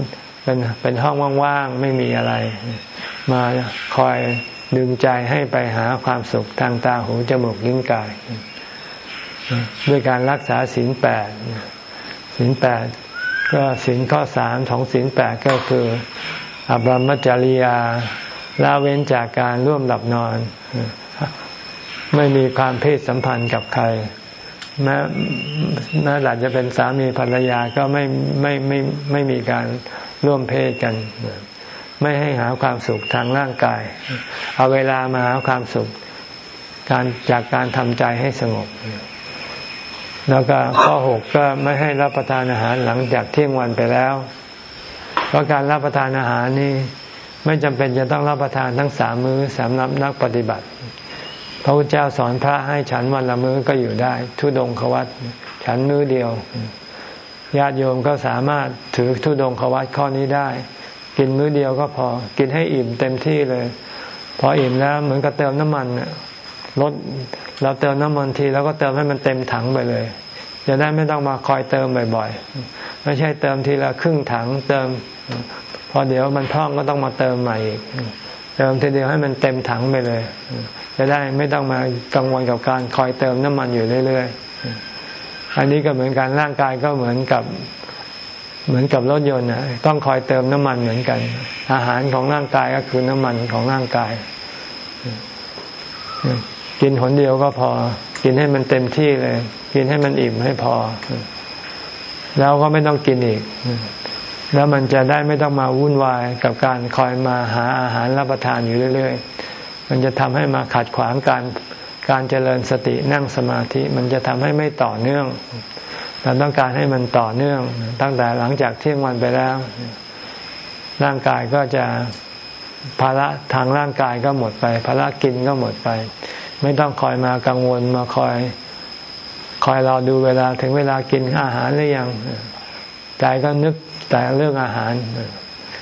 เป็นเป็นห้องว่างๆไม่มีอะไร มาคอยดึงใจให้ไปหาความสุขทางตาหูจมูกลิ้นกาย ด้วยการรักษาศีลแปดศีลแปดก็ศีลข้อสามของศีลแปดก็คืออบรมจริยาละเว้นจากการร่วมหลับนอน ไม่มีความเพศสัมพันธ์กับใคร แม้แม้หลังจะเป็นสามีภรรยาก็ไม่ไม่ไม่ไม่มีการร่วมเพศกัน ไม่ให้หาความสุขทางร่างกาย เอาเวลามาหาความสุขการจากการทำใจให้สงบ แล้วก็ข้อหกก็ไม่ให้รับประทานอาหารหลังจากเที่ยงวันไปแล้ว เพราะการรับประทานอาหารนี่ไม่จำเป็นจะต้องรับประทานทั้งสามมื้อสำหรับนักปฏิบัติ พระพุทธเจ้าสอนพระให้ฉันวันละมื้อก็อยู่ได้ ทุดงควัตฉันมื้อเดียวญาติโยมก็สามารถถือทุดงควัตข้อนี้ได้ กินมื้อเดียวก็พอ กินให้อิ่มเต็มที่เลย พออิ่มแล้วเหมือนกับเติมน้ำมันรถเราเติมน้ำมันทีแล้วก็เติมให้มันเต็มถังไปเลยจะได้ไม่ต้องมาคอยเติมบ่อยๆ ไม่ใช่เติมทีละครึ่งถังเติม พอเดี๋ยวมันพ่องก็ต้องมาเติมใหม่อีก ติมทีเดียวให้มันเต็มถังไปเลย จะได้ไม่ต้องมากังวลกับการคอยเติมน้ำมันอยู่เรื่อยๆอันนี้ก็เหมือนกันร่างกายก็เหมือนกับเหมือนกับรถยนต์นะต้องคอยเติมน้ำมันเหมือนกัน อาหารของร่างกายก็คือน้ำมันของร่างกาย กินหนเดียวก็พอ กินให้มันเต็มที่เลย กินให้มันอิ่มให้พอ แล้วก็ไม่ต้องกินอีก แล้วมันจะได้ไม่ต้องมาวุ่นวายกับการคอยมาหาอาหารรับประทานอยู่เรื่อย ๆ มันจะทำให้มาขัดขวางการการเจริญสตินั่งสมาธิ มันจะทำให้ไม่ต่อเนื่องเราต้องการให้มันต่อเนื่อง ตั้งแต่หลังจากเที่ยงวันไปแล้ว ร่างกายก็จะภาระทางร่างกายก็หมดไป ภาระกินก็หมดไป ไม่ต้องคอยมากังวลมาคอย คอยรอดูเวลาถึงเวลากินอาหารหรือยังใจก็นึก แต่เรื่องอาหาร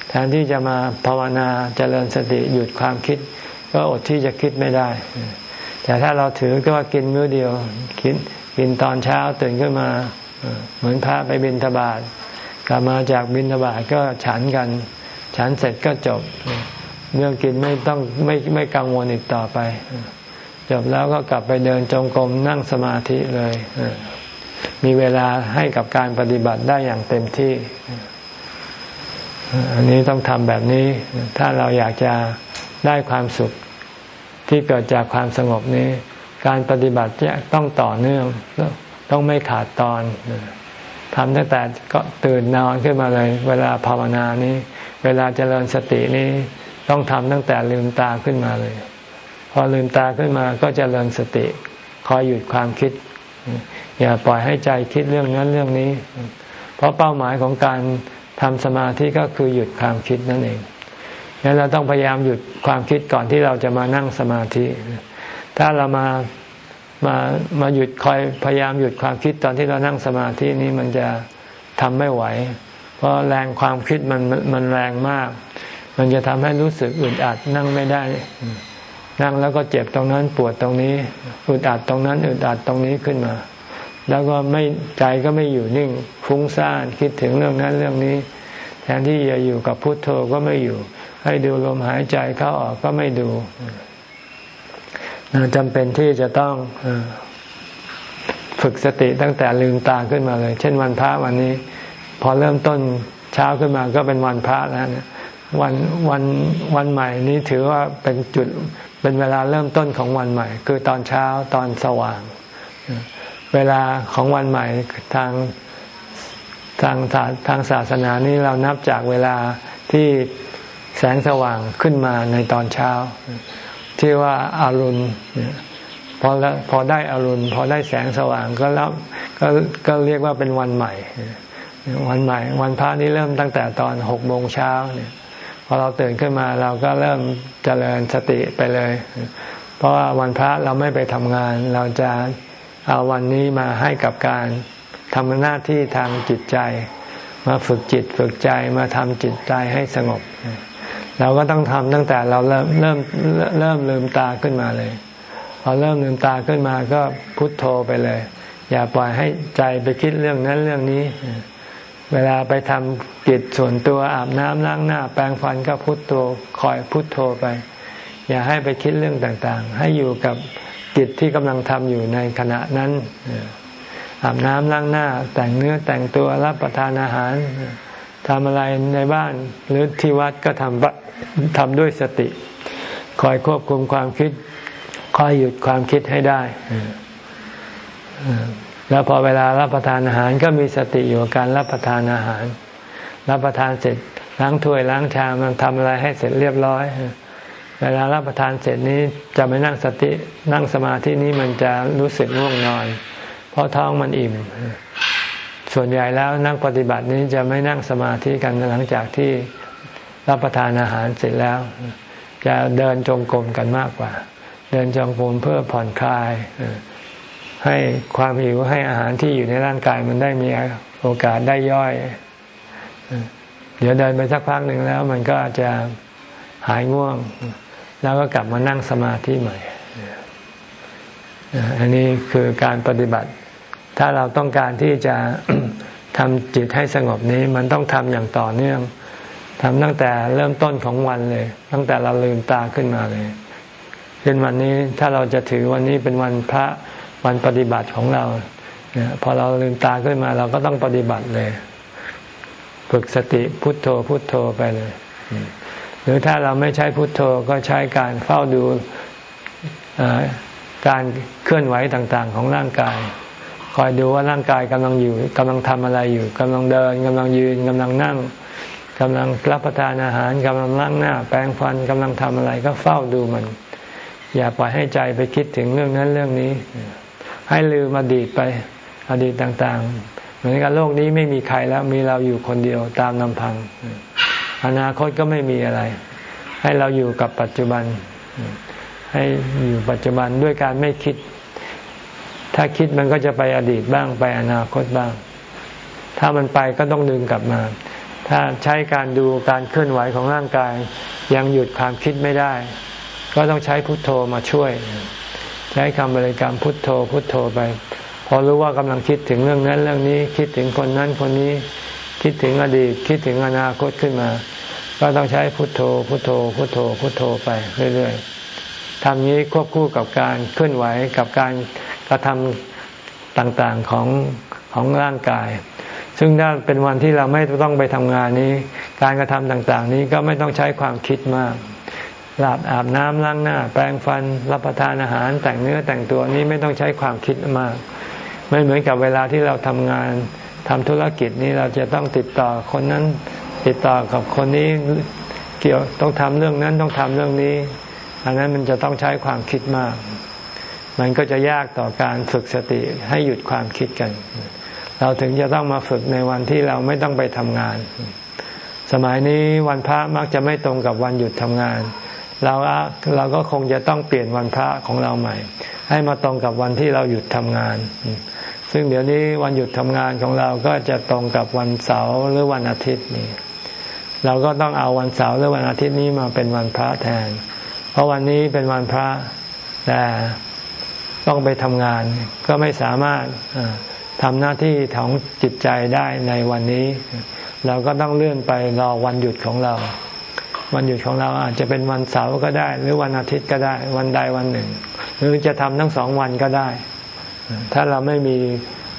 แทนที่จะมาภาวนาเจริญสติหยุดความคิด ก็อดที่จะคิดไม่ได้ แต่ถ้าเราถือก็ว่ากินมื้อเดียวกินกินตอนเช้าตื่นขึ้นมา เหมือนพระไปบินทบาทกลับมาจากบินทบาทก็ฉันกัน ฉันเสร็จก็จบ เรื่องกินไม่ต้องไม่ไม่กังวลอีกต่อไป จบแล้วก็กลับไปเดินจงกรมนั่งสมาธิเลยมีเวลาให้กับการปฏิบัติได้อย่างเต็มที่ อันนี้ต้องทำแบบนี้ ถ้าเราอยากจะได้ความสุขที่เกิดจากความสงบนี้ การปฏิบัติจะต้องต่อเนื่อง ต้องไม่ขาดตอนทำตั้งแต่ก็ตื่นนอนขึ้นมาเลย เวลาภาวนานี้ เวลาเจริญสตินี้ต้องทำตั้งแต่ลืมตาขึ้นมาเลย พอลืมตาขึ้นมาก็จเจริญสติ คอยหยุดความคิด อย่าปล่อยให้ใจคิดเรื่องนั้นเรื่องนี้ เพราะเป้าหมายของการ ทำสมาธิก็คือหยุดความคิดนั่นเองงั้นเราต้องพยายามหยุดความคิดก่อนที่เราจะมานั่งสมาธิ ถ้าเรามามามาหยุดคอยพยายามหยุดความคิดตอนที่เรานั่งสมาธินี้มันจะทำไม่ไหว เพราะแรงความคิดมันมันแรงมาก มันจะทำให้รู้สึกอึดอัดนั่งไม่ได้ นั่งแล้วก็เจ็บตรงนั้นปวดตรงนี้อึดอัดตรงนั้นอึดอัดตรงนี้ขึ้นมา แล้วก็ไม่ใจก็ไม่อยู่นิ่งฟุ้งซ่านคิดถึงเรื่องนั้นเรื่องนี้ แทนที่จะอยู่กับพุทโธก็ไม่อยู่ ให้ดูลมหายใจเข้าออกก็ไม่ดูจำเป็นที่จะต้องฝึกสติตั้งแต่ลืมตาขึ้นมาเลย เช่นวันพระวันนี้ พอเริ่มต้นเช้าขึ้นมาก็เป็นวันพระแล้วนะวันวันวันใหม่นี้ถือว่าเป็นจุดเป็นเวลาเริ่มต้นของวันใหม่ คือตอนเช้าตอนสว่าง เวลาของวันใหม่ทางทางทางศาสนานี้เรานับจากเวลาที่แสงสว่างขึ้นมาในตอนเช้า ที่ว่าอารุณพอแล้วพอได้อรุณ พอได้แสงสว่างก็แล้วก็ก็เรียกว่าเป็นวันใหม่ วันใหม่ วันพระนี้เริ่มตั้งแต่ตอนหกโมงเช้าเนี่ยพอเราตื่นขึ้นมาเราก็เริ่มเจริญสติไปเลย เพราะว่าวันพระเราไม่ไปทำงาน เราจะ เอาวันนี้มาให้กับการทำหน้าที่ทางจิตใจ มาฝึกจิตฝึกใจมาทำจิตใจให้สงบ เราก็ต้องทำตั้งแต่เราเริ่มเริ่มเริ่มลืมตาขึ้นมาเลย พอเริ่มลืมตาขึ้นมาก็พุทโธไปเลย อย่าปล่อยให้ใจไปคิดเรื่องนั้นเรื่องนี้ เวลาไปทำกิจส่วนตัวอาบน้ำล้างหน้า แปรงฟันก็พุทโธคอยพุทโธไป อย่าให้ไปคิดเรื่องต่างๆ ให้อยู่กับ กิจที่กำลังทำอยู่ในขณะนั้นอาบน้ำล้างหน้า แต่งเนื้อแต่งตัวรับประทานอาหารทำอะไรในบ้านหรือที่วัดก็ทำทำด้วยสติ คอยควบคุมความคิด คอยหยุดความคิดให้ได้ แล้วพอเวลารับประทานอาหารก็มีสติอยู่กับการรับประทานอาหาร รับประทานเสร็จล้างถ้วยล้างชามทำอะไรให้เสร็จเรียบร้อย เวลารับประทานเสร็จนี้จะไม่นั่งสตินั่งสมาธินี้มันจะรู้สึกง่วงนอน เพราะท้องมันอิ่ม ส่วนใหญ่แล้วนั่งปฏิบัตินี้จะไม่นั่งสมาธิกันหลังจากที่รับประทานอาหารเสร็จแล้ว จะเดินจงกรมกันมากกว่า เดินจงกรมเพื่อผ่อนคลาย ให้ความหิวให้อาหารที่อยู่ในร่างกายมันได้มีโอกาสได้ย่อย เดี๋ยวเดินไปสักพักหนึ่งแล้ว มันก็จะหายง่วง แล้วก็กลับมานั่งสมาธิใหม่อันนี้คือการปฏิบัติ ถ้าเราต้องการที่จะทำจิตให้สงบนี้ มันต้องทำอย่างต่อเนื่องทำตั้งแต่เริ่มต้นของวันเลย ตั้งแต่เราลืมตาขึ้นมาเลยเช่นวันนี้ถ้าเราจะถือวันนี้เป็นวันพระวันปฏิบัติของเราพอเราลืมตาขึ้นมาเราก็ต้องปฏิบัติเลย ฝึกสติพุทโธพุทโธไปเลย หรือถ้าเราไม่ใช้พุทโธก็ใช้การเฝ้าดูการเคลื่อนไหวต่างๆ ของร่างกาย คอยดูว่าร่างกายกำลังอยู่กำลังทำอะไรอยู่กำลังเดินกำลังยืนกำลังนั่งกำลังรับประทานอาหารกำลังล้างหน้า แปรงฟันกำลังทำอะไรก็เฝ้าดูมัน อย่าปล่อยให้ใจไปคิดถึงเรื่องนั้นเรื่องนี้ ให้ลืมอดีตไปอดีตต่างๆ เหมือนกับโลกนี้ไม่มีใครแล้วมีเราอยู่คนเดียวตามลำพัง อนาคตก็ไม่มีอะไร ให้เราอยู่กับปัจจุบัน ให้อยู่ปัจจุบันด้วยการไม่คิด ถ้าคิดมันก็จะไปอดีตบ้างไปอนาคตบ้าง ถ้ามันไปก็ต้องดึงกลับมา ถ้าใช้การดูการเคลื่อนไหวของร่างกาย ยังหยุดความคิดไม่ได้ ก็ต้องใช้พุทโธมาช่วย ใช้คำบริกรรมพุทโธพุทโธไป พอรู้ว่ากำลังคิดถึงเรื่องนั้นเรื่องนี้คิดถึงคนนั้นคนนี้ คิดถึงอดีตคิดถึงอนาคตขึ้นมา ก็ต้องใช้พุทโธ พุทโธ พุทโธ พุทโธไปเรื่อยๆทำนี้ควบคู่กับการเคลื่อนไหวกับการกระทำต่างๆของของร่างกาย ซึ่งถ้าเป็นวันที่เราไม่ต้องไปทำงานนี้ การกระทำต่างๆ นี้ก็ไม่ต้องใช้ความคิดมากหลับอาบน้ำล้างหน้า แปรงฟันรับประทานอาหารแต่งเนื้อแต่งตัวนี้ไม่ต้องใช้ความคิดมาก ไม่เหมือนกับเวลาที่เราทำงาน ทำธุรกิจนี้เราจะต้องติดต่อคนนั้นติดต่อกับคนนี้เกี่ยวต้องทำเรื่องนั้นต้องทำเรื่องนี้ อันนั้นมันจะต้องใช้ความคิดมาก มันก็จะยากต่อการฝึกสติให้หยุดความคิดกัน เราถึงจะต้องมาฝึกในวันที่เราไม่ต้องไปทำงาน สมัยนี้วันพระมักจะไม่ตรงกับวันหยุดทำงาน เราเราก็คงจะต้องเปลี่ยนวันพระของเราใหม่ ให้มาตรงกับวันที่เราหยุดทำงาน ซึ่งเดี๋ยวนี้วันหยุดทำงานของเราก็จะตรงกับวันเสาร์หรือวันอาทิตย์นี่เราก็ต้องเอาวันเสาร์หรือวันอาทิตย์นี้มาเป็นวันพระแทน เพราะวันนี้เป็นวันพระแต่ต้องไปทำงาน ก็ไม่สามารถทำหน้าที่ของจิตใจได้ในวันนี้ เราก็ต้องเลื่อนไปรอวันหยุดของเรา วันหยุดของเราอาจจะเป็นวันเสาร์ก็ได้ หรือวันอาทิตย์ก็ได้ วันใดวันหนึ่ง หรือจะทำทั้งสองวันก็ได้ ถ้าเราไม่มี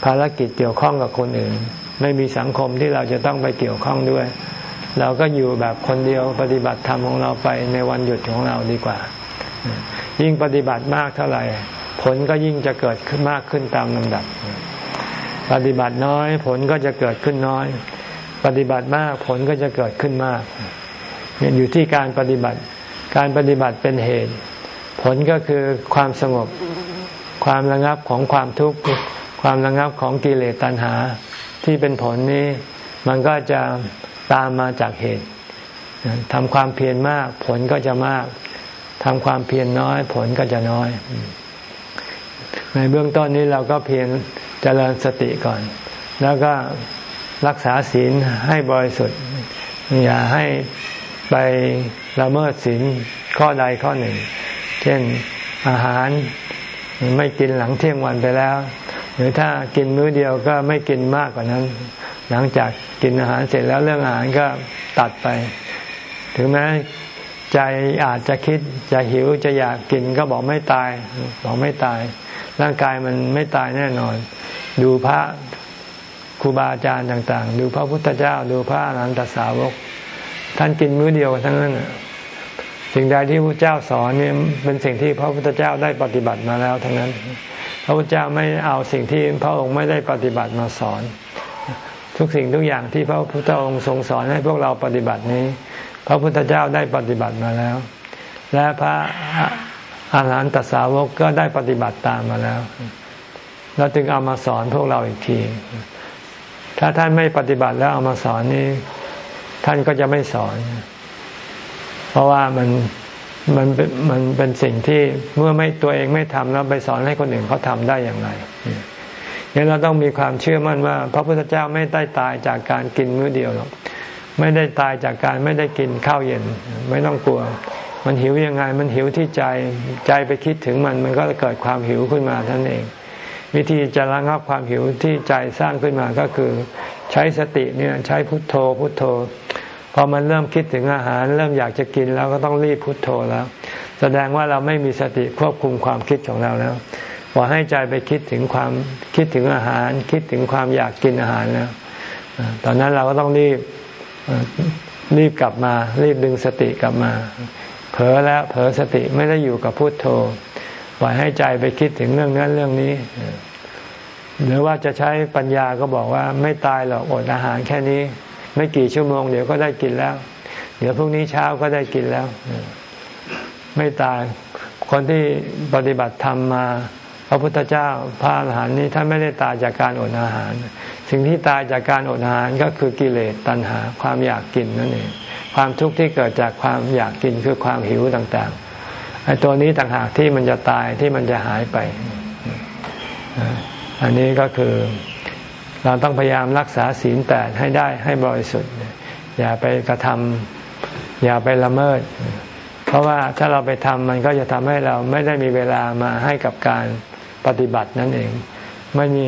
ภารกิจเกี่ยวข้องกับคนอื่น ไม่มีสังคมที่เราจะต้องไปเกี่ยวข้องด้วย เราก็อยู่แบบคนเดียวปฏิบัติธรรมของเราไปในวันหยุดของเราดีกว่า ยิ่งปฏิบัติมากเท่าไหร่ ผลก็ยิ่งจะเกิดขึ้นมากขึ้นตามลำดับ ปฏิบัติน้อยผลก็จะเกิดขึ้นน้อย ปฏิบัติมากผลก็จะเกิดขึ้นมากอยู่ที่การปฏิบัติ การปฏิบัติเป็นเหตุ ผลก็คือความสงบ ความระงับของความทุกข์ความระงับของกิเลสตัณหาที่เป็นผลนี้ มันก็จะตามมาจากเหตุทำความเพียรมากผลก็จะมากทำความเพียรน้อย ผลก็จะน้อย ในเบื้องต้นนี้เราก็เพียรเจริญสติก่อน แล้วก็รักษาศีลให้บริสุทธิ์ อย่าให้ไปละเมิดศีลข้อใดข้อหนึ่ง เช่นอาหาร ไม่กินหลังเที่ยงวันไปแล้ว หรือถ้ากินมื้อเดียวก็ไม่กินมากกว่านั้น หลังจากกินอาหารเสร็จแล้วเรื่องอาหารก็ตัดไป ถึงแม้ใจอาจจะคิดจะหิวจะอยากกินก็บอกไม่ตาย บอกไม่ตาย ร่างกายมันไม่ตายแน่นอน ดูพระครูบาอาจารย์ต่าง ๆ ดูพระพุทธเจ้า ดูพระอรหันตสาวก ท่านกินมื้อเดียวทั้งนั้น สิ่งใดที่พระเจ้าสอนนี่เป็นสิ่งที่พระพุทธเจ้าได้ปฏิบัติมาแล้วทั้งนั้น พระพุทธเจ้าไม่เอาสิ่งที่พระองค์ไม่ได้ปฏิบัติมาสอน ทุกสิ่งทุกอย่างที่พระพุทธองค์ทรงสอนให้พวกเราปฏิบัตินี้ พระพุทธเจ้าได้ปฏิบัติมาแล้ว และพระอาหารหันตสาวกก็ได้ปฏิบัติตามมาแล้วเราจึงเอามาสอนพวกเราอีกที ถ้าท่านไม่ปฏิบัติแล้วเอามาสอนนี้ ท่านก็จะไม่สอน ราะว่ามันมันมันเป็นสิ่งที่เมื่อไม่ตัวเองไม่ทำแล้วไปสอนให้คนอื่นเขาทำได้อย่างไรยังเราต้องมีความเชื่อมั่นว่า พระพุทธเจ้าไม่ได้ตายจากการกินมื้อเดียวหรอกไม่ได้ตายจากการไม่ได้กินข้าวเย็น ไม่ต้องกลัว มันหิวยังไง มันหิวที่ใจใจไปคิดถึงมัน มันก็เกิดความหิวขึ้นมาท่านเอง วิธีจะระงับความหิวที่ใจสร้างขึ้นมาก็คือ ใช้สติเนี่ยใช้พุทโธพุทโธ อมันเริ่มคิดถึงอาหาร เริ่มอยากจะกินแล้วก็ต้องรีบพุทโธแล้ว แสดงว่าเราไม่มีสติควบคุมความคิดของเราแล้วพอให้ใจไปคิดถึงความคิดถึงอาหาร คิดถึงความอยากกินอาหารแล้วตอนนั้นเราก็ต้องรีบรีบกลับมา รีบดึงสติกลับมา เผลอแล้วเผลอสติไม่ได้อยู่กับพุทโธปล่อยให้ใจไปคิดถึงเรื่องนั้นเรื่องนี้ หรือว่าจะใช้ปัญญาก็บอกว่าไม่ตายหรอกอดอาหารแค่นี้ ไม่กี่ชั่วโมงเดี๋ยวก็ได้กินแล้ว เดี๋ยวพรุ่งนี้เช้าก็ได้กินแล้ว ไม่ตายคนที่ปฏิบัติธรรมมา พระพุทธเจ้าพระอรหันต์นี้ท่านไม่ได้ตายจากการอดอาหาร สิ่งที่ตายจากการอดอาหารก็คือกิเลสตัณหาความอยากกินนั่นเองความทุกข์ที่เกิดจากความอยากกินคือความหิวต่างๆไอ้ตัวนี้ต่างหากที่มันจะตายที่มันจะหายไป อันนี้ก็คือ เราต้องพยายามรักษาศีลแปดให้ได้ให้บริสุทธิ์ อย่าไปกระทำอย่าไปละเมิด เพราะว่าถ้าเราไปทำมันก็จะทำให้เราไม่ได้มีเวลามาให้กับการปฏิบัตินั่นเอง ไม่มี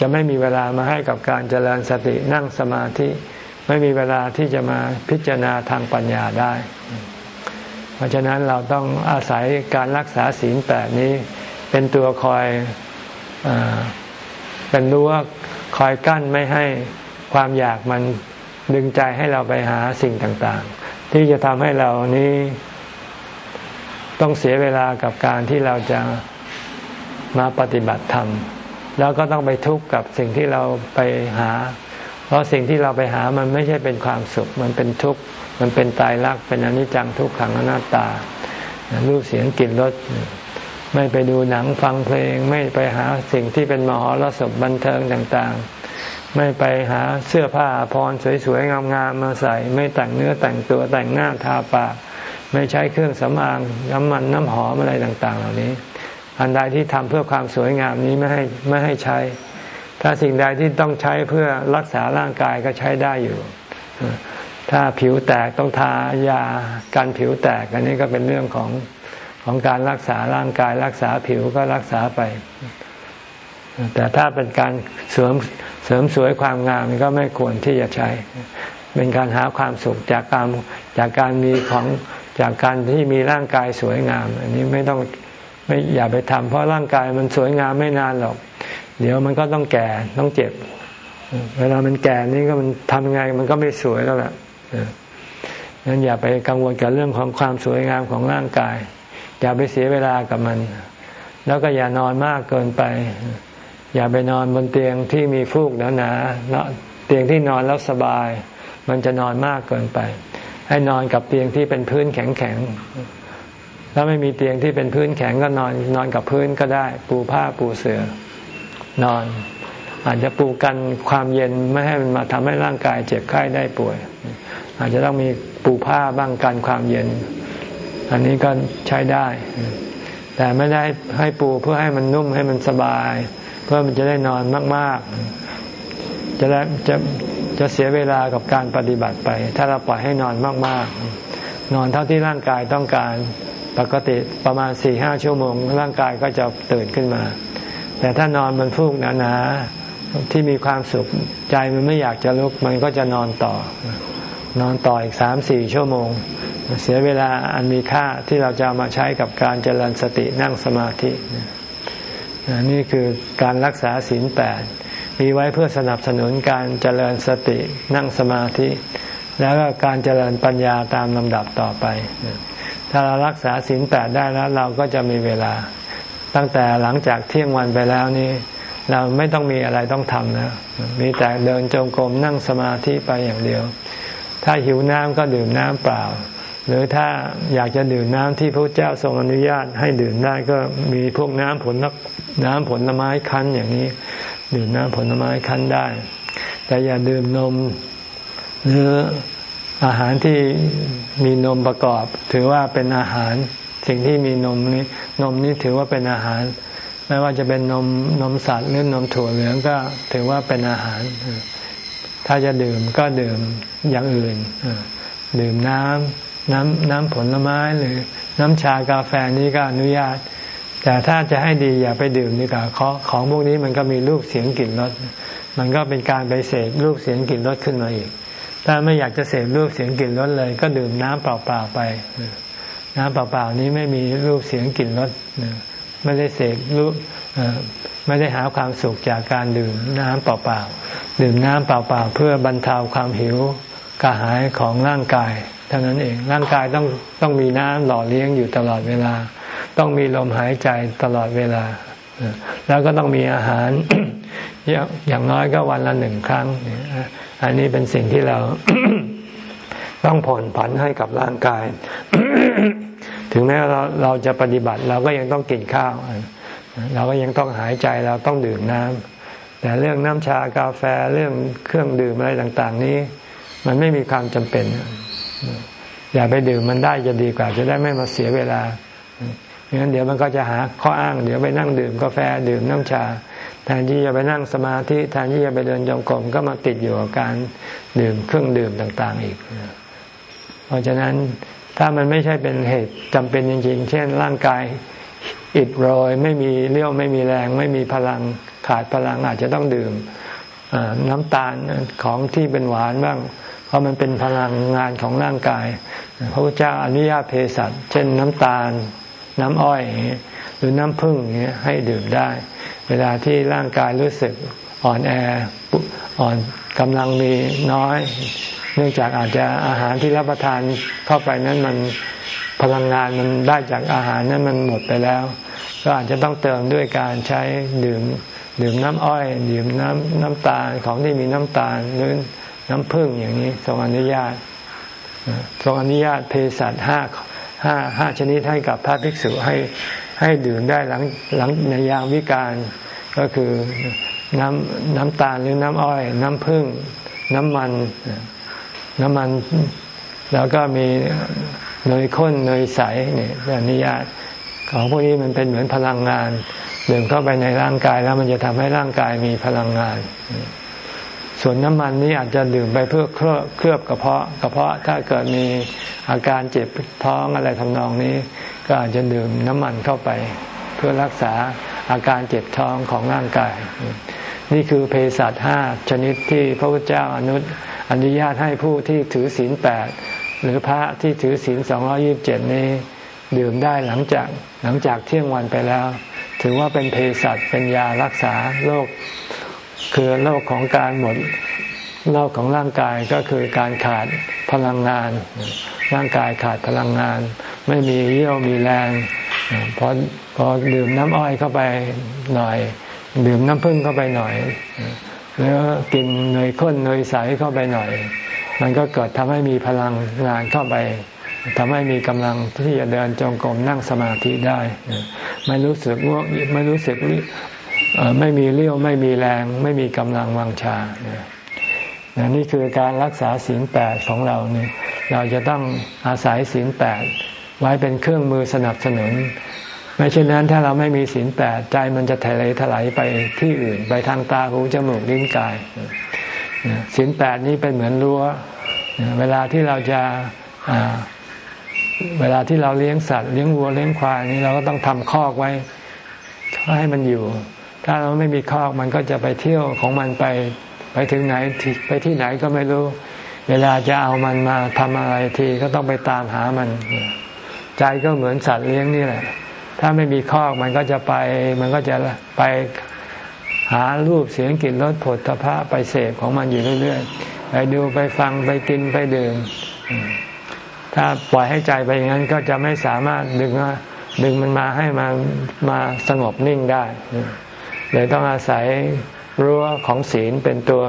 จะไม่มีเวลามาให้กับการเจริญสตินั่งสมาธิไม่มีเวลาที่จะมาพิจารณาทางปัญญาได้ เพราะฉะนั้นเราต้องอาศัยการรักษาศีลแปดนี้ เป็นตัวคอยเป็นรั้ว คอยกั้นไม่ให้ความอยากมันดึงใจให้เราไปหาสิ่งต่างๆ ที่จะทำให้เรานี้ต้องเสียเวลากับการที่เราจะมาปฏิบัติธรรม แล้วก็ต้องไปทุกข์กับสิ่งที่เราไปหา เพราะสิ่งที่เราไปหามันไม่ใช่เป็นความสุข มันเป็นทุกข์ มันเป็นตายรัก เป็นอนิจจังทุกขังอนัตตา รูปเสียงกลิ่นรส ไม่ไปดูหนังฟังเพลง ไม่ไปหาสิ่งที่เป็นมหรสพบันเทิงต่างๆ ไม่ไปหาเสื้อผ้าพรสวยๆงามๆมาใส่ ไม่แต่งเนื้อแต่งตัวแต่งหน้าทาปากไม่ใช้เครื่องสำอางน้ำมันน้ำหอมอะไรต่างๆ เหล่านี้ อันใดที่ทำเพื่อความสวยงามนี้ไม่ให้ไม่ให้ใช้ ถ้าสิ่งใดที่ต้องใช้เพื่อรักษาร่างกายก็ใช้ได้อยู่ ถ้าผิวแตกต้องทายาการผิวแตกอันนี้ก็เป็นเรื่องของ ของการรักษาร่างกายรักษาผิวก็รักษาไป แต่ถ้าเป็นการเสริมเสริมสวยความงามก็ไม่ควรที่จะใช้ เป็นการหาความสุขจากการจากการมีของจากการที่มีร่างกายสวยงาม อันนี้ไม่ต้องไม่อย่าไปทำเพราะร่างกายมันสวยงามไม่นานหรอก เดี๋ยวมันก็ต้องแก่ต้องเจ็บ เวลามันแก่นี่ก็มันทำไงมันก็ไม่สวยแล้วแหละนั้นอย่าไปกังวลกับเรื่องของความสวยงามของร่างกาย อย่าไปเสียเวลากับมัน แล้วก็อย่านอนมากเกินไป อย่าไปนอนบนเตียงที่มีฟูกหนาๆเตียงที่นอนแล้วสบาย มันจะนอนมากเกินไป ให้นอนกับเตียงที่เป็นพื้นแข็งๆถ้าไม่มีเตียงที่เป็นพื้นแข็งก็นอนนอนกับพื้นก็ได้ ปูผ้าปูเสือนอน อาจจะปูกันความเย็นไม่ให้มันมาทำให้ร่างกายเจ็บไข้ได้ป่วย อาจจะต้องมีปูผ้าบ้างกันความเย็น อันนี้ก็ใช้ได้ แต่ไม่ได้ให้ปูเพื่อให้มันนุ่มให้มันสบาย เพื่อมันจะได้นอนมาก ๆ จะได้จะจะเสียเวลากับการปฏิบัติไป ถ้าเราปล่อยให้นอนมาก ๆ นอนเท่าที่ร่างกายต้องการปกติประมาณสี่ห้าชั่วโมง ร่างกายก็จะตื่นขึ้นมา แต่ถ้านอนบนฟูกหนาๆที่มีความสุขใจมันไม่อยากจะลุกมันก็จะนอนต่อ นอนต่ออีกสามสี่ชั่วโมง เสียเวลาอันมีค่าที่เราจะมาใช้กับการเจริญสตินั่งสมาธินี่คือการรักษาศีลแปดมีไว้เพื่อสนับสนุนการเจริญสตินั่งสมาธิ แล้วก็การเจริญปัญญาตามลำดับต่อไป ถ้าเรารักษาศีลแปดได้แล้วเราก็จะมีเวลา ตั้งแต่หลังจากเที่ยงวันไปแล้วนี่เราไม่ต้องมีอะไรต้องทำนะ มีแต่เดินจงกรมนั่งสมาธิไปอย่างเดียว ถ้าหิวน้ำก็ดื่มน้ำเปล่า หรือถ้าอยากจะดื่มน้ำที่พระเจ้าทรงอนุญาตให้ดื่มได้ก็มีพวกน้ำผลน้ำผลไม้คั้นอย่างนี้ ดื่มน้ำผลไม้คั้นได้ แต่อย่าดื่มนมหรืออาหารที่มีนมประกอบ ถือว่าเป็นอาหารสิ่งที่มีนมนี้นมนี้ถือว่าเป็นอาหารไม่ว่าจะเป็นนมนมสัตว์หรือนมถั่วเหลืองก็ถือว่าเป็นอาหาร ถ้าจะดื่มก็ดื่มอย่างอื่นดื่มน้ำน้ำน้ำผลไม้หรือน้ำชากาแฟนี้ก็อนุญาต แต่ถ้าจะให้ดีอย่าไปดื่มดีกว่าของของพวกนี้มันก็มีรูปเสียงกลิ่นรสมันก็เป็นการไปเสพรูปเสียงกลิ่นรสขึ้นมาอีก ถ้าไม่อยากจะเสพรูปเสียงกลิ่นรสเลย ก็ดื่มน้ำเปล่าๆไปน้ำเปล่าๆนี้ไม่มีรูปเสียงกลิ่นรสไม่ได้เสพรูป ไม่ได้หาความสุขจากการดื่มน้ำเปล่าๆ ดื่มน้ำเปล่าๆ เพื่อบรรเทาความหิวกระหายของร่างกายเท่านั้นเองร่างกายต้องต้องมีน้ำหล่อเลี้ยงอยู่ตลอดเวลา ต้องมีลมหายใจตลอดเวลา แล้วก็ต้องมีอาหารอย่างน้อยก็วันละหนึ่งครั้ง อันนี้เป็นสิ่งที่เราต้องผ่อนผันให้กับร่างกาย ถึงแม้เราเราจะปฏิบัติเราก็ยังต้องกินข้าว เราก็ยังต้องหายใจเราต้องดื่มน้ำแต่เรื่องน้ำชากาแฟเรื่องเครื่องดื่มอะไรต่าง ๆ นี้ มันไม่มีความจำเป็น อย่าไปดื่มมันได้จะดีกว่า จะได้ไม่มาเสียเวลางั้นเดี๋ยวมันก็จะหาข้ออ้าง เดี๋ยวไปนั่งดื่มกาแฟดื่มน้ำชา แทนที่จะไปนั่งสมาธิแทนที่จะไปเดินจงกรมก็มาติดอยู่กับการดื่มเครื่องดื่มต่าง ๆ อีก เพราะฉะนั้นถ้ามันไม่ใช่เป็นเหตุจำเป็นจริง ๆ เช่นร่างกาย อิดโรยไม่มีเลี้ยวไม่มีแรง ไม่มีพลังขาดพลังอาจจะต้องดื่มน้ำตาลของที่เป็นหวานบ้าง เพราะมันเป็นพลังงานของร่างกาย พระพุทธเจ้าอนุญาตเภสัชเช่นน้ำตาล น้ำอ้อยหรือน้ำผึ้งเงี้ยให้ดื่มได้ เวลาที่ร่างกายรู้สึกอ่อนแออ่อนกำลังมีน้อย เนื่องจากอาจจะอาหารที่รับประทานเข้าไปนั้นมัน พลังงานมันได้จากอาหารนั้นมันหมดไปแล้ว ก็อาจจะต้องเติมด้วยการใช้ดื่มดื่มน้ำอ้อย ดื่มน้ำน้ำตาลของที่มีน้ำตาลหรือน้ำผึ้งอย่างนี้ทรงอนุญาตทรงอนุญาตเภสัชห้าห้าห้าชนิดให้กับพระภิกษุให้ให้ดื่มได้หลังหลังในยามวิการก็คือน้ำน้ำตาลหรือน้ำอ้อย น้ำผึ้งน้ำมัน น้ำมัน แล้วก็มี เนยข้นเนยใสเนี่ยอนุญาตของพวกนี้มันเป็นเหมือนพลังงานดื่มเข้าไปในร่างกายแล้วมันจะทำให้ร่างกายมีพลังงาน ส่วนน้ำมันนี้อาจจะดื่มไปเพื่อเคลือบเคลือบกระเพาะกระเพาะถ้าเกิดมีอาการเจ็บท้องอะไรทำนองนี้ ก็อาจจะดื่มน้ำมันเข้าไป เพื่อรักษาอาการเจ็บท้องของร่างกาย นี่คือเภสัชห้าชนิดที่พระพุทธเจ้าอนุอนุญาตให้ผู้ที่ถือศีลแปด หรือพระที่ถือศีลสองยิบเจ็ดนี้ ดื่มได้หลังจากหลังจากเที่ยงวันไปแล้ว ถือว่าเป็นเภสัชเป็นยารักษาโรคคือโรคของการหมดโรคของร่างกายก็คือการขาดพลังงาน ร่างกายขาดพลังงาน ไม่มีเยี่ยวมีแรงพอพอดื่มน้ำอ้อยเข้าไปหน่อย ดื่มน้ำผึ้งเข้าไปหน่อย แล้วกินเนยข้นเนยใสเข้าไปหน่อย มันก็เกิดทำให้มีพลังงานเข้าไปทำให้มีกำลังที่จะเดินจงกรมนั่งสมาธิได้ไม่รู้สึกง่วงไม่รู้สึกไม่มีเลี้ยวไม่มีแรง ไม่มีกำลังวังชานี่คือการรักษาศีลแปดของเราเนี่ยเราจะต้องอาศัยศีลแปดไว้เป็นเครื่องมือสนับสนุน ไม่เช่นนั้นถ้าเราไม่มีศีลแปดใจมันจะทะเลถลายไปที่อื่น ไปทางตาหูจมูกลิ้นกาย ศีลแปดนี้เป็นเหมือนรั้วเวลาที่เราจะเวลาที่เราเลี้ยงสัตว์เลี้ยงวัวเลี้ยงควายนี่เราก็ต้องทำคอกไว้ให้มันอยู่ ถ้าเราไม่มีคอกมันก็จะไปเที่ยวของมันไป ไปถึงไหนไปที่ไหนก็ไม่รู้ เวลาจะเอามันมาทำอะไรทีก็ต้องไปตามหามัน ใจก็เหมือนสัตว์เลี้ยงนี่แหละ ถ้าไม่มีคอกมันก็จะไป มันก็จะไป หารูปเสียงกลิ่นรสผลพระไปเสพของมันอยู่เรื่อยๆไปดูไปฟังไปกินไปดื่ม ถ้าปล่อยให้ใจไปอย่างนั้นก็จะไม่สามารถดึงดึงมันมาให้มันมาสงบนิ่งได้เลยต้องอาศัยรั้วของศีลเป็นตัว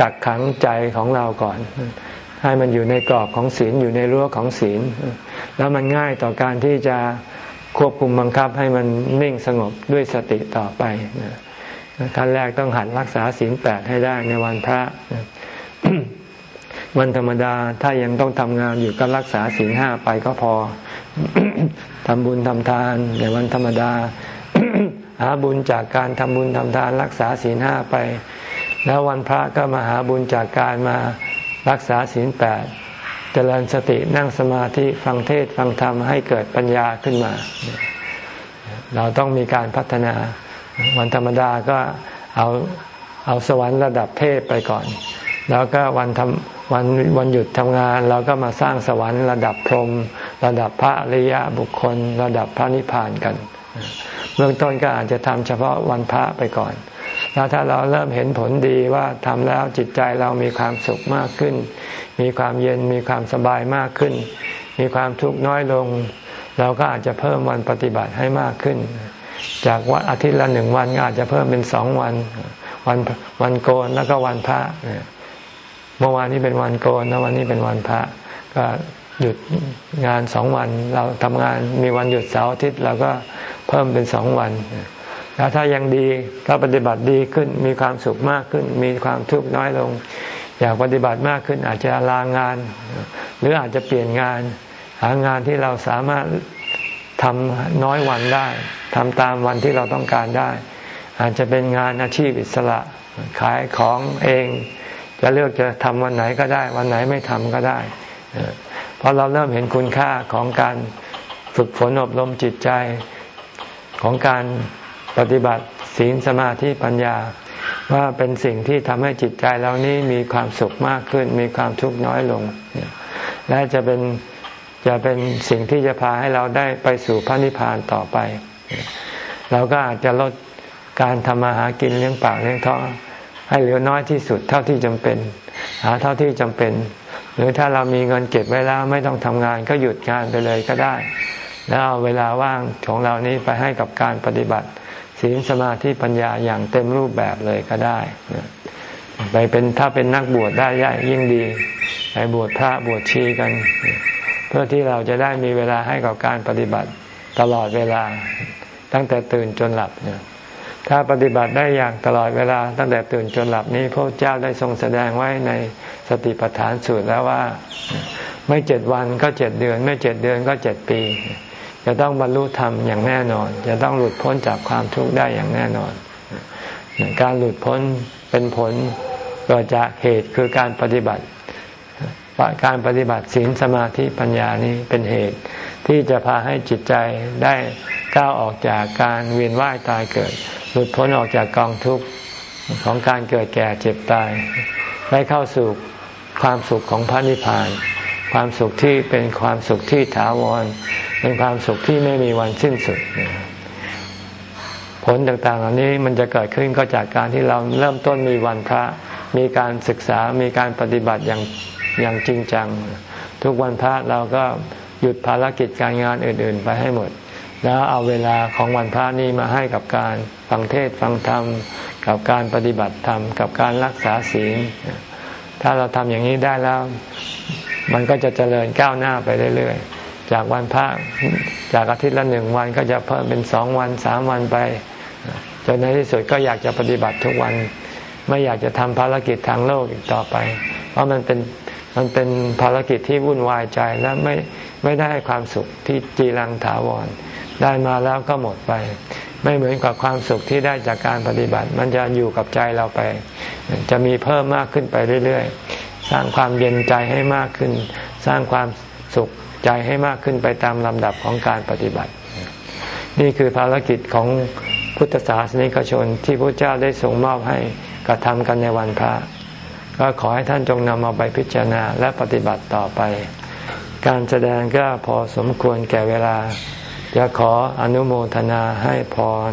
กักขังใจของเราก่อน ให้มันอยู่ในกรอบของศีลอยู่ในรั้วของศีล แล้วมันง่ายต่อการที่จะ ควบคุมบังคับให้มันนิ่งสงบด้วยสติต่อไปขั้นแรกต้องหัดรักษาศีลแปดให้ได้ในวันพระวันธรรมดาถ้ายังต้องทำงานอยู่ก็รักษาศีลห้าไปก็พอทำบุญทำทานในวันธรรมดา หาบุญจากการทำบุญทำทานรักษาศีลห้าไป แล้ววันพระก็มาหาบุญจากการมารักษาศีลแปด เจริญสตินั่งสมาธิฟังเทศฟังธรรมให้เกิดปัญญาขึ้นมา เราต้องมีการพัฒนาวันธรรมดาก็เอาเอาสวรรค์ระดับเทพไปก่อน แล้วก็วันทำวันวันหยุดทำงาน เราก็มาสร้างสวรรค์ระดับพรหมระดับพระอริยบุคคล ระดับพระนิพพานกันเบื้องต้นก็อาจจะทำเฉพาะวันพระไปก่อน แล้วถ้าเราเริ่มเห็นผลดีว่าทำแล้วจิตใจเรามีความสุขมากขึ้น มีความเย็นมีความสบายมากขึ้น มีความทุกข์น้อยลง เราก็อาจจะเพิ่มวันปฏิบัติให้มากขึ้น จากวันอาทิตย์ละหนึ่งวันก็อาจจะเพิ่มเป็นสองวัน วันวันโกนแล้วก็วันพระเมื่อวานนี้เป็นวันโกนแล้ววันนี้เป็นวันพระ ก็หยุดงานสองวัน เราทำงานมีวันหยุดเสาร์อาทิตย์เราก็เพิ่มเป็นสองวันแล้วถ้ายังดีก็ปฏิบัติดีขึ้นมีความสุขมากขึ้น มีความทุกข์น้อยลง อยากปฏิบัติมากขึ้นอาจจะลางาน หรืออาจจะเปลี่ยนงาน หางานที่เราสามารถทำน้อยวันได้ทำตามวันที่เราต้องการได้ อาจจะเป็นงานอาชีพอิสระ ขายของเอง จะเลือกจะทำวันไหนก็ได้ วันไหนไม่ทำก็ได้เพราะเราเริ่มเห็นคุณค่าของการฝึกฝนอบรมจิตใจของการปฏิบัติศีลสมาธิปัญญา ว่าเป็นสิ่งที่ทำให้จิตใจเรานี้มีความสุขมากขึ้น มีความทุกข์น้อยลง และจะเป็นจะเป็นสิ่งที่จะพาให้เราได้ไปสู่พระนิพพานต่อไป เราก็อาจจะลดการทำมาหากินเลี้ยงปากเลี้ยงท้องให้เหลือน้อยที่สุดเท่าที่จำเป็น หาเท่าที่จำเป็น หรือถ้าเรามีเงินเก็บไว้แล้วไม่ต้องทำงานก็หยุดงานไปเลยก็ได้ แล้วเเวลาว่างของเรานี้ไปให้กับการปฏิบัติ ศีลสมาธิปัญญาอย่างเต็มรูปแบบเลยก็ได้ไปเป็นถ้าเป็นนักบวชได้ยิ่งดี ไปบวชพระบวชชีกัน เพื่อที่เราจะได้มีเวลาให้กับการปฏิบัติตลอดเวลา ตั้งแต่ตื่นจนหลับเนี่ยถ้าปฏิบัติได้อย่างตลอดเวลาตั้งแต่ตื่นจนหลับนี้พระเจ้าได้ทรงแสดงไว้ในสติปัฏฐานสูตรแล้วว่า ไม่เจ็ดวันก็เจ็ดเดือน ไม่เจ็ดเดือนก็เจ็ดปี จะต้องบรรลุธรรมอย่างแน่นอน จะต้องหลุดพ้นจากความทุกข์ได้อย่างแน่นอน การหลุดพ้นเป็นผลเกิดจากเหตุคือการปฏิบัติการปฏิบัติศีลสมาธิปัญญานี้เป็นเหตุ ที่จะพาให้จิตใจได้ก้าวออกจากการเวียนว่ายตายเกิด หลุดพ้นออกจากกองทุกข์ของการเกิดแก่เจ็บตาย ได้เข้าสู่ความสุขของพระนิพพาน ความสุขที่เป็นความสุขที่ถาวร เป็นความสุขที่ไม่มีวันสิ้นสุด ผลต่างๆ เหล่านี้มันจะเกิดขึ้นก็จากการที่เราเริ่มต้นมีวันพระ มีการศึกษา มีการปฏิบัติอย่างอย่างจริงจัง ทุกวันพระเราก็หยุดภารกิจการงานอื่น ๆ ไปให้หมด แล้วเอาเวลาของวันพระนี้มาให้กับการฟังเทศฟังธรรม กับการปฏิบัติธรรม กับการรักษาศีล ถ้าเราทำอย่างนี้ได้แล้ว มันก็จะเจริญก้าวหน้าไปเรื่อย ๆ จากวันพระจากอาทิตย์ละหนึ่งวันก็จะเพิ่มเป็นสองวันสามวันไปจนในที่สุดก็อยากจะปฏิบัติทุกวัน ไม่อยากจะทำภารกิจทางโลกอีกต่อไป เพราะมันเป็นมันเป็นภารกิจที่วุ่นวายใจและไม่ไม่ได้ความสุขที่จีรังถาวร ได้มาแล้วก็หมดไป ไม่เหมือนกับความสุขที่ได้จากการปฏิบัติ มันจะอยู่กับใจเราไป จะมีเพิ่มมากขึ้นไปเรื่อยๆ สร้างความเย็นใจให้มากขึ้น สร้างความสุข ใจให้มากขึ้นไปตามลำดับของการปฏิบัติ นี่คือภารกิจของพุทธศาสนิกชนที่พระเจ้าได้ทรงมอบให้กระทำกันในวันพระ ก็ขอให้ท่านจงนำเอาไปพิจารณาและปฏิบัติต่อไป การแสดงก็พอสมควรแก่เวลาจะขออนุโมทนาให้พร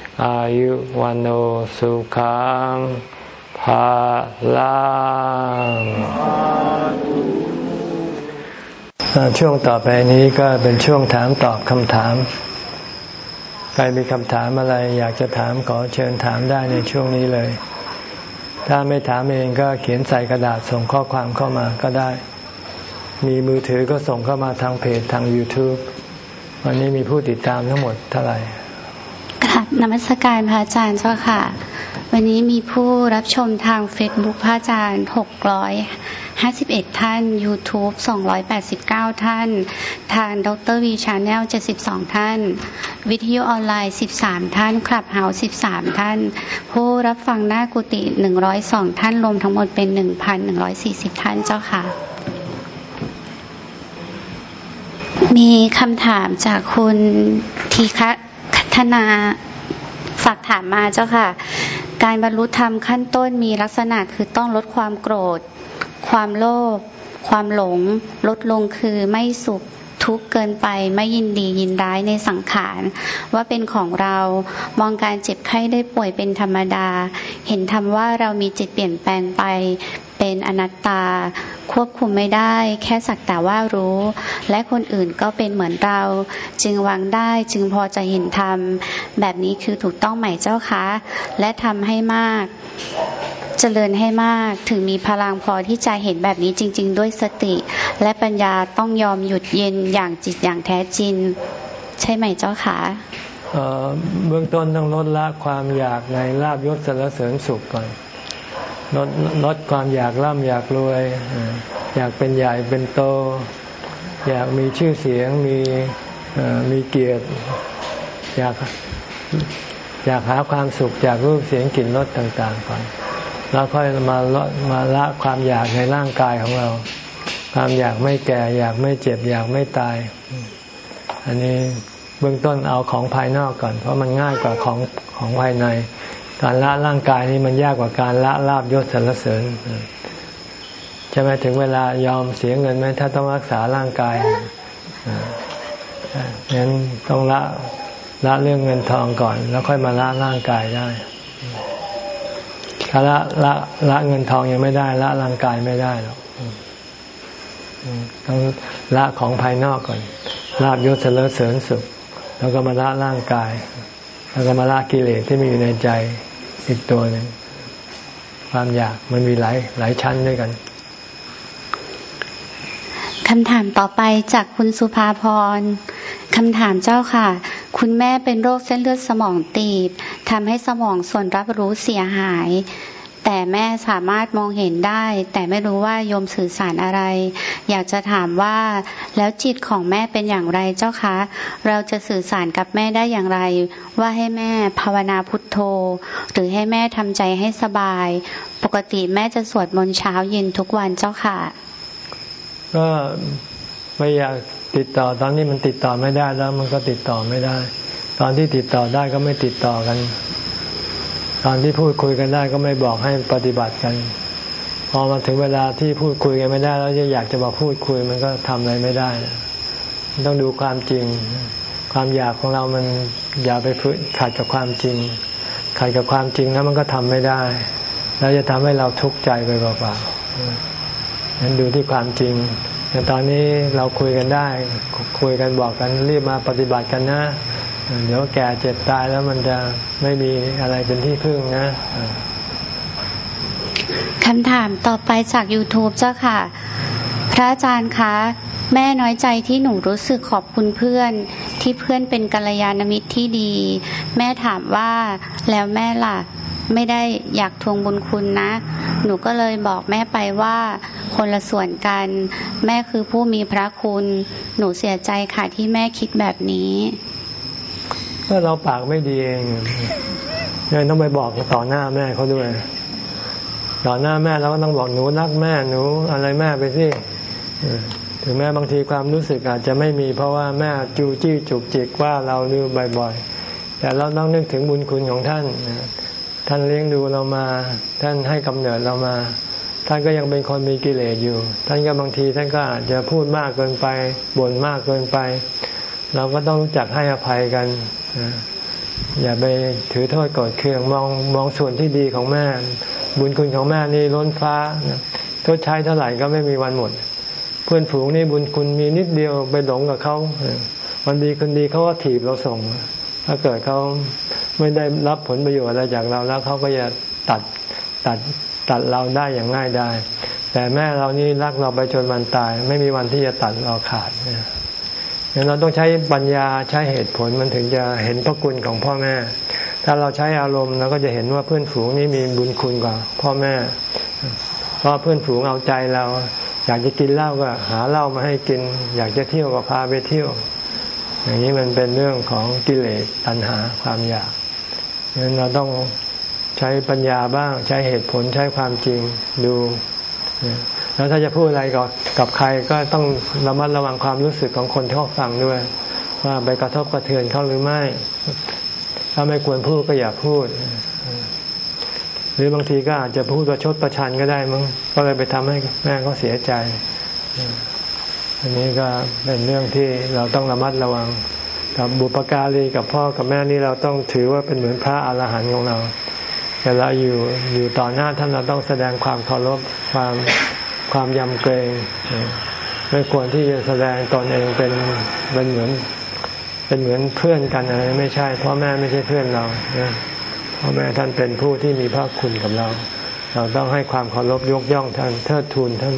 อายุวันโอสุขังภาลังช่วงต่อไปนี้ก็เป็นช่วงถามตอบคำถาม ใครมีคำถามอะไรอยากจะถามขอเชิญถามได้ในช่วงนี้เลย ถ้าไม่ถามเองก็เขียนใส่กระดาษส่งข้อความเข้ามาก็ได้ มีมือถือก็ส่งเข้ามาทางเพจทาง YouTube วันนี้มีผู้ติดตามทั้งหมดเท่าไหร่ นมัสการพระอาจารย์เจ้าค่ะ วันนี้มีผู้รับชมทาง Facebook พระอาจารย์หกร้อยห้าสิบเอ็ดท่าน YouTube สองร้อยแปดสิบเก้าท่าน ทางดร.วี Channel เจ็ดสิบสองท่าน วิทยุออนไลน์สิบสามท่าน Clubhouse สิบสามท่าน ผู้รับฟังหน้ากุฏิหนึ่งร้อยสองท่าน รวมทั้งหมดเป็นหนึ่งพันหนึ่งร้อยสี่สิบท่านเจ้าค่ะ มีคำถามจากคุณทีฆะคัฒนา ฝากถามมาเจ้าค่ะ การบรรลุธรรมขั้นต้นมีลักษณะคือต้องลดความโกรธ ความโลภความหลง ลดลงคือไม่สุขทุกข์เกินไปไม่ยินดียินร้ายในสังขาร ว่าเป็นของเรามองการเจ็บไข้ได้ป่วยเป็นธรรมดา เห็นทำว่าเรามีจิตเปลี่ยนแปลงไปเป็นอนัตตา ควบคุมไม่ได้ แค่สักแต่ว่ารู้ และคนอื่นก็เป็นเหมือนเรา จึงวางได้จึงพอจะเห็นธรรม แบบนี้คือถูกต้องไหมเจ้าคะ และทำให้มาก เจริญให้มากถึงมีพลังพอที่จะเห็นแบบนี้จริง ๆ ด้วยสติ และปัญญาต้องยอมหยุดเย็นอย่างจิตอย่างแท้จริง ใช่ไหมเจ้าคะเบื้องต้นต้องลดละความอยากในลาบยศสรรเสริญสุขก่อน ลดลดความอยากร่ำอยากรวย อยากเป็นใหญ่เป็นโต อยากมีชื่อเสียงมีมีเกียรติ อยากอยากหาความสุขจากรูปเสียงกลิ่นรสต่างๆก่อนแล้วค่อยมาละมาละความอยากในร่างกายของเรา ความอยากไม่แก่ อยากไม่เจ็บ อยากไม่ตาย อันนี้เบื้องต้นเอาของภายนอกก่อน เพราะมันง่ายกว่าของของภายใน การละร่างกายนี้มันยากกว่าการละลาบยศสรรเสริญจะไหมถึงเวลายอมเสียเงินไหมถ้าต้องรักษาร่างกายงั้นต้องละละเรื่องเงินทองก่อน แล้วค่อยมาละร่างกายได้ถ้าละละละเงินทองยังไม่ได้ ละร่างกายไม่ได้หรอกต้องละของภายนอกก่อนลาบยศเสรเสริญสุข แล้วก็มาละร่างกาย แล้วก็มาละกิเลสที่มีอยู่ในใจ อีกตัวหนึ่งความอยากมันมีหลายหลายชั้นด้วยกันคำถามต่อไปจากคุณสุภาพร คำถามเจ้าค่ะ คุณแม่เป็นโรคเส้นเลือดสมองตีบทำให้สมองส่วนรับรู้เสียหาย แต่แม่สามารถมองเห็นได้ แต่ไม่รู้ว่าโยมสื่อสารอะไร อยากจะถามว่าแล้วจิตของแม่เป็นอย่างไรเจ้าคะ เราจะสื่อสารกับแม่ได้อย่างไร ว่าให้แม่ภาวนาพุทโธ หรือให้แม่ทำใจให้สบาย ปกติแม่จะสวดมนต์เช้าเย็นทุกวันเจ้าค่ะ ก็ไม่อยากติดต่อตอนนี้มันติดต่อไม่ได้แล้วมันก็ติดต่อไม่ได้ ตอนที่ติดต่อได้ก็ไม่ติดต่อกัน ตอนที่พูดคุยกันได้ก็ไม่บอกให้ปฏิบัติกัน พอมาถึงเวลาที่พูดคุยกันไม่ได้ แล้วจะอยากจะมาพูดคุยมันก็ทำอะไรไม่ได้ ต้องดูความจริง ความอยากของเรามันอย่าไปฝืนขัดกับความจริง ขัดกับความจริงแล้วมันก็ทำไม่ได้ แล้วจะทำให้เราทุกข์ใจไปเปล่าๆนั้นดูที่ความจริงแต่ตอนนี้เราคุยกันได้ คุยกันบอกกันรีบมาปฏิบัติกันนะ เดี๋ยวแก่เจ็บตายแล้วมันจะไม่มีอะไรเป็นที่พึ่งนะคำถามต่อไปจาก YouTube เจ้าค่ะ พระอาจารย์คะ แม่น้อยใจที่หนูรู้สึกขอบคุณเพื่อน ที่เพื่อนเป็นกัลยาณมิตรที่ดี แม่ถามว่าแล้วแม่ล่ะไม่ได้อยากทวงบุญคุณนะ หนูก็เลยบอกแม่ไปว่าคนละส่วนกัน แม่คือผู้มีพระคุณ หนูเสียใจค่ะที่แม่คิดแบบนี้ ก็เราปากไม่ดีเองเลยต้องไปบอกต่อหน้าแม่เขาด้วย ต่อหน้าแม่เราก็ต้องบอกหนูรักแม่หนูอะไรแม่ไปสิถึงแม้บางทีความรู้สึกอาจจะไม่มี เพราะว่าแม่จูจี้จุกจิกว่าเราลืมบ่อยๆ แต่เราต้องนึกถึงบุญคุณของท่านท่านเลี้ยงดูเรามา ท่านให้กำเนิดเรามา ท่านก็ยังเป็นคนมีกิเลสอยู่ ท่านก็บางทีท่านก็อาจจะพูดมากเกินไปบ่นมากเกินไป เราก็ต้องรู้จักให้อภัยกัน อย่าไปถือโทษกดเคืองมองมองส่วนที่ดีของแม่ บุญคุณของแม่นี่ล้นฟ้าทดใช้เท่าไหร่ก็ไม่มีวันหมด เพื่อนฝูงนี่บุญคุณมีนิดเดียวไปหลงกับเขาวันดีคนดีเขาก็ถีบเราส่ง ถ้าเกิดเขาไม่ได้รับผลประโยชน์อะไรจากเราแล้วเขาก็จะตัดตัดตัดเราได้อย่างง่ายได้ แต่แม่เรานี่รักเราไปจนวันตาย ไม่มีวันที่จะตัดเราขาดเนี่ย เราต้องใช้ปัญญาใช้เหตุผลมันถึงจะเห็นพระคุณของพ่อแม่ ถ้าเราใช้อารมณ์เราก็จะเห็นว่าเพื่อนฝูงนี่มีบุญคุณกว่าพ่อแม่ เพราะเพื่อนฝูงเอาใจเรา อยากจะกินเหล้าก็หาเหล้ามาให้กิน อยากจะเที่ยวก็พาไปเที่ยว อย่างนี้มันเป็นเรื่องของกิเลสตัณหาความอยากดังนั้นเราต้องใช้ปัญญาบ้าง ใช้เหตุผลใช้ความจริงดู แล้วถ้าจะพูดอะไรกับกับใครก็ต้องระมัดระวังความรู้สึกของคนที่เขาฟังด้วย ว่าไปกระทบกระเทือนเขาหรือไม่ ถ้าไม่ควรพูดก็อย่าพูด หรือบางทีก็อาจจะพูดประชดประชันก็ได้มั้งก็เลยไปทำให้แม่เขาเสียใจอันนี้ก็เป็นเรื่องที่เราต้องระมัดระวัง กับบุปการีกับพ่อกับแม่นี่เราต้องถือว่าเป็นเหมือนพระอรหันต์ของเราแต่เวลาอยู่อยู่ต่อหน้าท่านเราต้องแสดงความเคารพความ ความยำเกรงไม่ควรที่จะแสดงตนเองเป็นเป็นเหมือน เป็นเหมือนเพื่อนกันอะไรไม่ใช่พ่อแม่ไม่ใช่เพื่อนเราพ่อแม่ท่านเป็นผู้ที่มีพระคุณกับเรา เราต้องให้ความเคารพยกย่องท่านเทิดทูนท่าน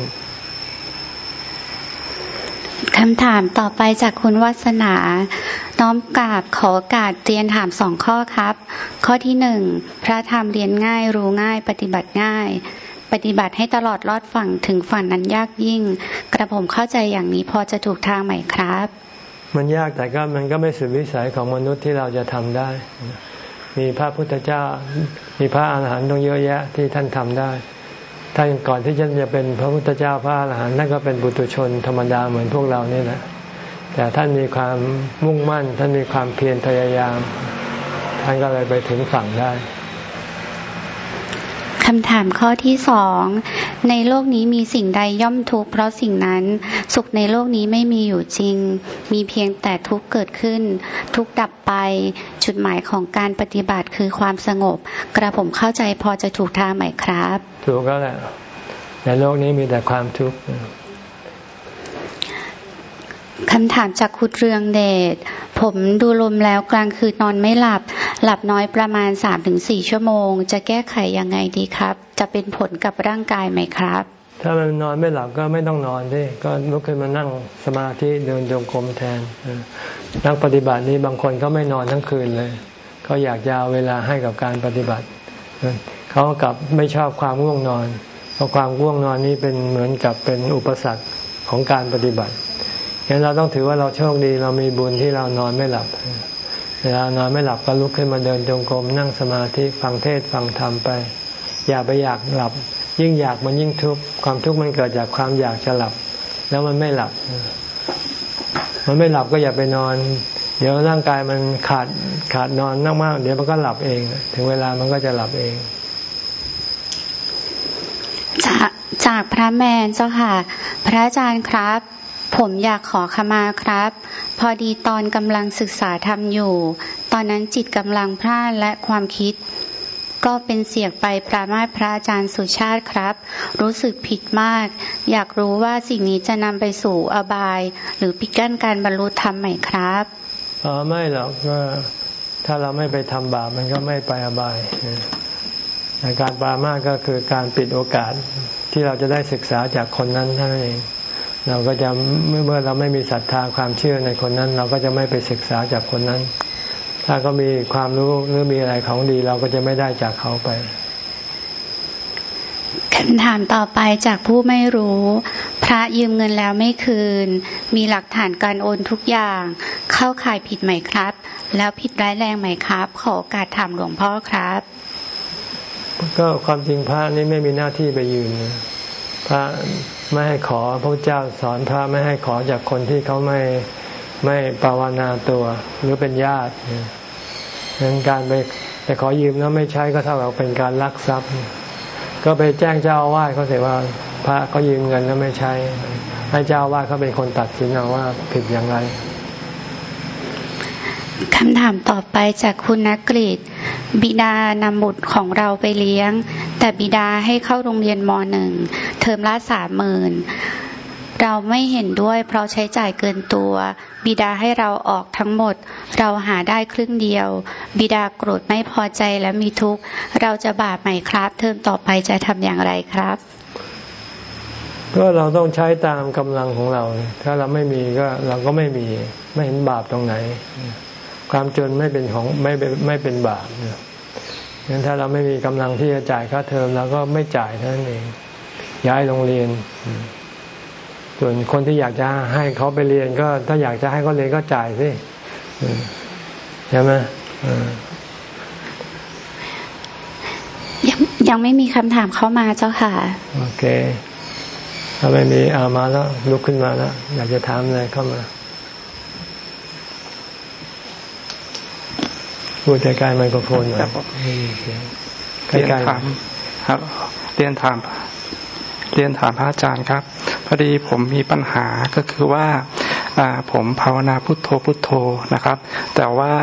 คำถามต่อไปจากคุณวัสนา น้อมกราบขอโอกาสเรียนถามสองข้อครับ ข้อที่หนึ่ง พระธรรมเรียนง่ายรู้ง่ายปฏิบัติง่าย ปฏิบัติให้ตลอดรอดฝั่งถึงฝันนั้นยากยิ่ง กระผมเข้าใจอย่างนี้พอจะถูกทางไหมครับ มันยากแต่ก็มันก็ไม่สุดวิสัยของมนุษย์ที่เราจะทำได้ มีพระพุทธเจ้า มีพระอาหารหันต์ต้องเยอะแยะที่ท่านทำได้ท่านก่อนที่ท่านจะเป็นพระพุทธเจ้าพระอรหันต์ท่านก็เป็นบุตุชนธรรมดาเหมือนพวกเรานี่แหละแต่ท่านมีความมุ่งมั่น ท่านมีความเพียรพยายาม ท่านก็เลยไปถึงฝั่งได้ คำถามข้อที่สอง ในโลกนี้มีสิ่งใดย่อมทุกข์เพราะสิ่งนั้น สุขในโลกนี้ไม่มีอยู่จริง มีเพียงแต่ทุกข์เกิดขึ้น ทุกข์ดับไป จุดหมายของการปฏิบัติคือความสงบ กระผมเข้าใจพอจะถูกทางไหมครับ ถูกก็แหละในโลกนี้มีแต่ความทุกข์ คำถามจากคุณเรืองเดช ผมดูลมแล้วกลางคืนนอนไม่หลับ หลับน้อยประมาณสามถึงสี่ชั่วโมง จะแก้ไขยังไงดีครับ จะเป็นผลกับร่างกายไหมครับ ถ้ามันนอนไม่หลับก็ไม่ต้องนอนดิก็ลุกขึ้นมานั่งสมาธิเดินจงกรมแทนนักปฏิบัตินี้บางคนก็ไม่นอนทั้งคืนเลยเขาอยากจะเอาเวลาให้กับการปฏิบัติ เขากลับไม่ชอบความง่วงนอน เพราะความง่วงนอนนี้เป็นเหมือนกับเป็นอุปสรรคของการปฏิบัติ งั้นเราต้องถือว่าเราโชคดีเรามีบุญที่เรานอนไม่หลับ เวลานอนไม่หลับก็ลุกขึ้นมาเดินจงกรมนั่งสมาธิฟังเทศฟังธรรมไป อย่าไปอยากหลับ ยิ่งอยากมันยิ่งทุกข์ความทุกข์มันเกิดจากความอยากจะหลับ แล้วมันไม่หลับ มันไม่หลับก็อย่าไปนอน เดี๋ยวร่างกายมันขาดขาดนอนมากๆเดี๋ยวมันก็หลับเอง ถึงเวลามันก็จะหลับเองจากจากพระแมนเจ้าค่ะ พระอาจารย์ครับ ผมอยากขอขมาครับ พอดีตอนกำลังศึกษาทำอยู่ ตอนนั้นจิตกำลังพลาดและความคิด ก็เป็นเสียงไปปรามาพระอาจารย์สุชาติครับ รู้สึกผิดมาก อยากรู้ว่าสิ่งนี้จะนำไปสู่อบาย หรือปิดกั้นการบรรลุธรรมไหมครับอ๋อไม่หรอกก็ถ้าเราไม่ไปทำบาปมันก็ไม่ไปอบายการปรามาก็คือการปิดโอกาสที่เราจะได้ศึกษาจากคนนั้นเท่านั้นเอง เราก็จะเมื่อเราไม่มีศรัทธาความเชื่อในคนนั้น เราก็จะไม่ไปศึกษาจากคนนั้น ถ้าก็มีความรู้หรือมีอะไรของดีเราก็จะไม่ได้จากเขาไปคำถามต่อไปจากผู้ไม่รู้ พระยืมเงินแล้วไม่คืน มีหลักฐานการโอนทุกอย่าง เข้าข่ายผิดไหมครับ แล้วผิดร้ายแรงไหมครับ ขอโอกาสถามหลวงพ่อครับ ก็ความจริงพระนี่ไม่มีหน้าที่ไปยืมพระ ไม่ให้ขอพระเจ้าสอนพระไม่ให้ขอจากคนที่เขาไม่ไม่ปาวนาตัวหรือเป็นญาติดังนั้นการไปไปขอยืมแล้วไม่ใช้ก็เท่ากับเป็นการลักทรัพย์ ก็ไปแจ้งเจ้าอาวาสเขาเสียว่าพระเขายืมเงินแล้วไม่ใช้ ให้เจ้าอาวาสเขาเป็นคนตัดสินเอาว่าผิดอย่างไรคำถามต่อไปจากคุณนักกฤษ บิดานำบุตรของเราไปเลี้ยง แต่บิดาให้เข้าโรงเรียนมหนึ่งเทอมละสามหมื่นเราไม่เห็นด้วยเพราะใช้จ่ายเกินตัว บิดาให้เราออกทั้งหมด เราหาได้ครึ่งเดียว บิดาโกรธไม่พอใจและมีทุกข์ เราจะบาปไหมครับ เทอมต่อไปจะทำอย่างไรครับ ก็เราต้องใช้ตามกำลังของเรา ถ้าเราไม่มีก็เราก็ไม่มีไม่เห็นบาปตรงไหน ความจนไม่เป็นของไม่เป็นไม่เป็นบาปเนี่ยงั้นถ้าเราไม่มีกำลังที่จะจ่ายค่าเทอมเราก็ไม่จ่ายเท่านั้นเอง ย้ายโรงเรียน ส่วนคนที่อยากจะให้เขาไปเรียนก็ถ้าอยากจะให้เขาเรียนก็จ่ายสิใช่ไหมยังยังไม่มีคำถามเข้ามาเจ้าค่ะ โอเค ถ้าไม่มีเอามาแล้วลุกขึ้นมาแล้วอยากจะถามอะไรเข้ามา พูดใกล้ๆไมโครโฟนหน่อยใกล้ๆครับ เรียนถามเรียนถามพระอาจารย์ครับ พอดีผมมีปัญหาก็คือว่า ผมภาวนาพุทโธพุทโธนะครับ แต่ว่า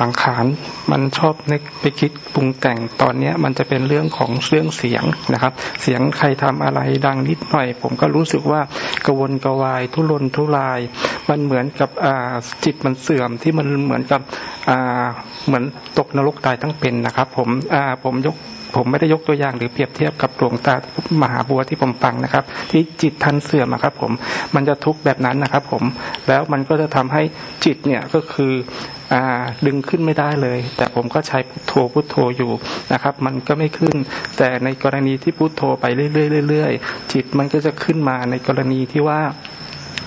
สังขารมันชอบนึกไปคิดปรุงแต่งตอนเนี้ยมันจะเป็นเรื่องของเรื่องเสียงนะครับ เสียงใครทำอะไรดังนิดหน่อย ผมก็รู้สึกว่ากวนกวายทุรนทุราย มันเหมือนกับจิตมันเสื่อมที่มันเหมือนกับเหมือนตกนรกตายทั้งเป็นนะครับ ผมผมยก ผมไม่ได้ยกตัวอย่างหรือเปรียบเทียบกับหลวงตามหาบัวที่ผมฟังนะครับ ที่จิตทันเสื่อมครับผมมันจะทุกข์แบบนั้นนะครับ ผมแล้วมันก็จะทำให้จิตเนี่ยก็คืออดึงขึ้นไม่ได้เลย แต่ผมก็ใช้พุทโธพุทโธอยู่นะครับ มันก็ไม่ขึ้น แต่ในกรณีที่พุทโธไปเรื่อยๆจิตมันก็จะขึ้นมาในกรณีที่ว่า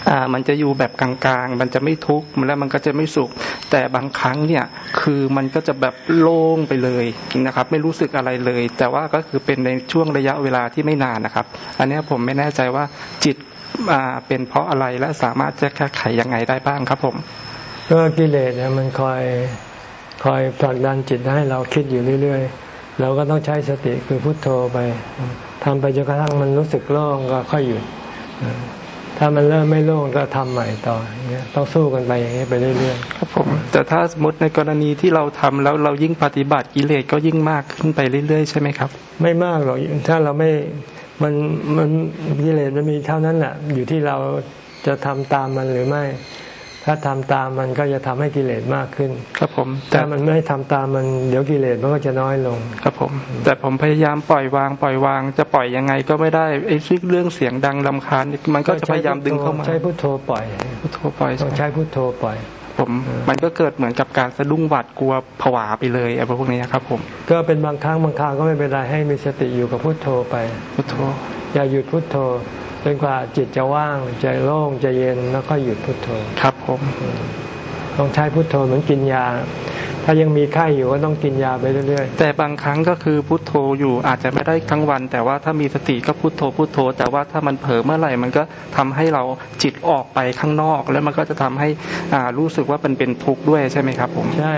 อ่ามันจะอยู่แบบกลางๆ มันจะไม่ทุกข์แล้วมันก็จะไม่สุข แต่บางครั้งเนี่ยคือมันก็จะแบบโล่งไปเลยนะครับ ไม่รู้สึกอะไรเลย แต่ว่าก็คือเป็นในช่วงระยะเวลาที่ไม่นานนะครับ อันนี้ผมไม่แน่ใจว่าจิตเป็นเพราะอะไรและสามารถจะแก้ไขยังไงได้บ้างครับผมก็กิเลสเนี่ยมันคอยคอยผลักดันจิตให้เราคิดอยู่เรื่อยๆ เราก็ต้องใช้สติคือพุโทโธไปทำไปจนกระทั่งมันรู้สึกโล่งก็ค่อยหยุด ถ้ามันเริ่มไม่โล่งก็ทำใหม่ต่อเงี้ยต้องสู้กันไปอย่างนี้ไปเรื่อยๆครับผมแต่ถ้าสมมติในกรณีที่เราทำแล้วเรายิ่งปฏิบัติกิเลสก็ยิ่งมากขึ้นไปเรื่อยๆใช่ไหมครับ ไม่มากหรอกถ้าเราไม่มันมันกิเลสมันมีเท่านั้นแหละอยู่ที่เราจะทำตามมันหรือไม่ ถ้าทำตามมันก็จะทำให้กิเลสมากขึ้น ครับผม แต่มันไม่ทำตามมันเดี๋ยวกิเลสมันก็จะน้อยลง ครับผม แต่ผมพยายามปล่อยวางปล่อยวาง จะปล่อยยังไงก็ไม่ได้ไอ้เรื่องเสียงดังลำคาญมันก็จะพยายามดึงเข้ามาใช้พุทโธปล่อยพุทโธปล่อยต้องใช้พุทโธปล่อยผมมันก็เกิดเหมือนกับการสะดุ้งหวาดกลัวผวาไปเลยอะไรพวกนี้ครับ ผม ก็เป็นบางครั้งบางคราวก็ไม่เป็นไรให้มีสติอยู่กับพุทโธไป พุทโธ อย่าหยุดพุทโธ จนกว่าจิตจะว่างใจโล่งใจเย็นแล้วก็หยุดพุทโธครับผมต้องใช้พุทโธเหมือนกินยา ถ้ายังมีไข้อยู่ก็ต้องกินยาไปเรื่อยๆ แต่บางครั้งก็คือพุทโธอยู่อาจจะไม่ได้ทั้งวัน แต่ว่าถ้ามีสติก็พุทโธพุทโธ แต่ว่าถ้ามันเผลอเมื่อไหร่มันก็ทำให้เราจิตออกไปข้างนอก แล้วมันก็จะทำให้อ่ารู้สึกว่ามันเป็นทุกข์ด้วยใช่ไหมครับผมใช่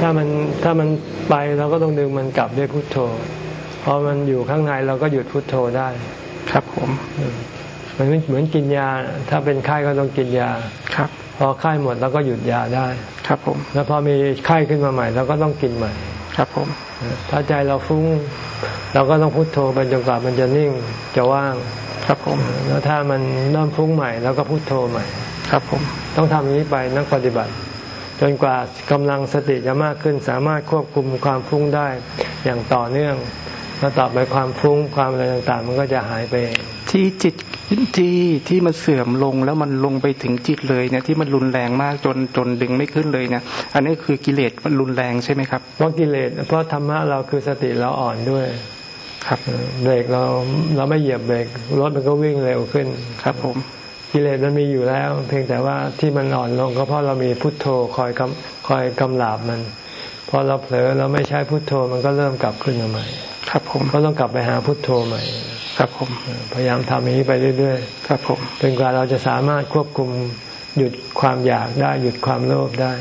ถ้ามันถ้ามันไปเราก็ต้องดึงมันกลับด้วยพุทโธพอมันอยู่ข้างในเราก็หยุดพุทโธได้ ครับผม มันเหมือนกินยา ถ้าเป็นไข้ก็ต้องกินยาครับ พอไข้หมดเราก็หยุดยาได้ ครับผม แล้วพอมีไข้ขึ้นมาใหม่เราก็ต้องกินใหม่ ครับผม ถ้าใจเราฟุ้ง เราก็ต้องพุโทโธไปจนกว่ามันจะนิ่งจะว่าง ครับผม แล้วถ้ามันเริ่มฟุ้งใหม่เราก็พุโทโธใหม่ ครับผม ต้องทำอย่างนี้ไปนักปฏิบัติ จนกว่ากำลังสติจะมากขึ้นสามารถควบคุมความฟุ้งได้อย่างต่อเนื่องแล้วต่อไปความฟุ้งความอะไรต่างๆ มันก็จะหายไป ที่จิต ที่ที่มันเสื่อมลงแล้วมันลงไปถึงจิตเลยเนี่ยที่มันรุนแรงมากจนจนดึงไม่ขึ้นเลยเนี่ยอันนี้คือกิเลสมันรุนแรงใช่ไหมครับเพราะกิเลสเพราะธรรมะเราคือสติเราอ่อนด้วยครับเบรกเราเราไม่เหยียบเบรกรถมันก็วิ่งเร็วขึ้นครับผมกิเลสมันมีอยู่แล้ว เพียงแต่ว่าที่มันอ่อนลงก็เพราะเรามีพุทโธคอยกำคอยกำลาบมันพอเราเผลอเราไม่ใช้พุทโธมันก็เริ่มกลับขึ้นมาใหม่ ครับผมก็ต้องกลับไปหาพุทโธใหม่ ครับผมพยายามทำอย่างนี้ไปเรื่อยๆครับผมเป็นกว่าเราจะสามารถควบคุมหยุดความอยากได้หยุดความโลภได้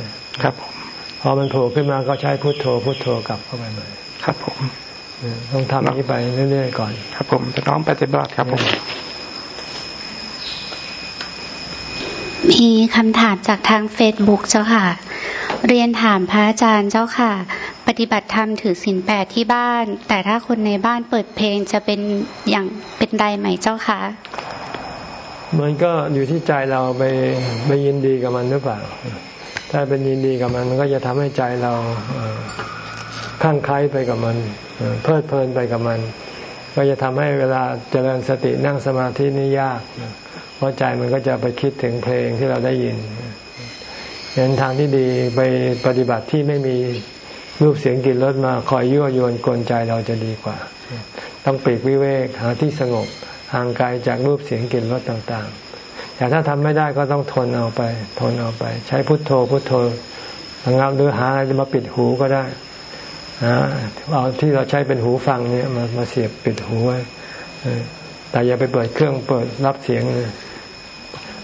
ครับผมพอมันโผล่ขึ้นมาก็ใช้พุทโธพุทโธกลับเข้าไปใหม่ครับผมต้องทำอย่างนี้ไปเรื่อยๆก่อน ครับผมจะน้องปฏิบัติครับผมมีคำถามจากทางเฟซบุ๊กเจ้าค่ะ เรียนถามพระอาจารย์เจ้าค่ะ ปฏิบัติธรรมถือศีลแปดที่บ้าน แต่ถ้าคนในบ้านเปิดเพลงจะเป็นอย่างเป็นใดไหมเจ้าค่ะมันก็อยู่ที่ใจเราไปไปยินดีกับมันหรือเปล่า ถ้าเป็นยินดีกับมันมันก็จะทำให้ใจเราข้างคล้ายไปกับมันเพลิดเพลินไปกับมัน ก็จะทำให้เวลาเจริญสตินั่งสมาธินี่ยาก เพราะใจมันก็จะไปคิดถึงเพลงที่เราได้ยิน เห็นทางที่ดีไปปฏิบัติที่ไม่มีรูปเสียงกลิ่นรสมาคอยยั่วยวนกลใจเราจะดีกว่า ต้องปีกวิเวกหาที่สงบห่างไกลจากรูปเสียงกลิ่นรสต่างๆ แต่ถ้าทำไม่ได้ก็ต้องทนเอาไป ทนเอาไป ใช้พุทโธพุทโธระงับหรือหาอะไรจะมาปิดหูก็ได้เอาที่เราใช้เป็นหูฟังเนี่ยมามาเสียบปิดหูไว้แต่อย่าไปเปิดเครื่องเปิดรับเสียงเลย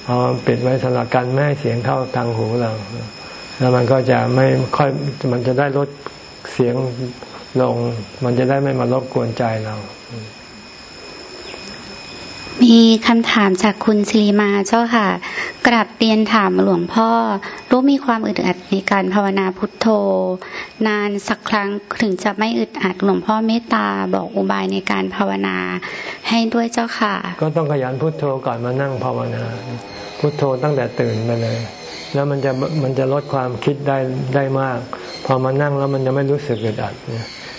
เอาปิดไว้สำหรับกันไม่ให้เสียงเข้าทางหูเรา แล้วมันก็จะไม่ค่อยมันจะได้ลดเสียงลง มันจะได้ไม่มารบกวนใจเรา มีคำถามจากคุณศิริมาเจ้าค่ะ กราบเรียนถามหลวงพ่อ รู้มีความอึดอัดในการภาวนาพุทโธ นานสักครั้งถึงจะไม่อึดอัดหลวงพ่อเมตตาบอกอุบายในการภาวนาให้ด้วยเจ้าค่ะ ก็ต้องขยันพุทโธก่อนมานั่งภาวนา พุทโธตั้งแต่ตื่นไปเลย แล้วมันจะมันจะลดความคิดได้ได้มาก พอมานั่งแล้วมันจะไม่รู้สึกอึดอัด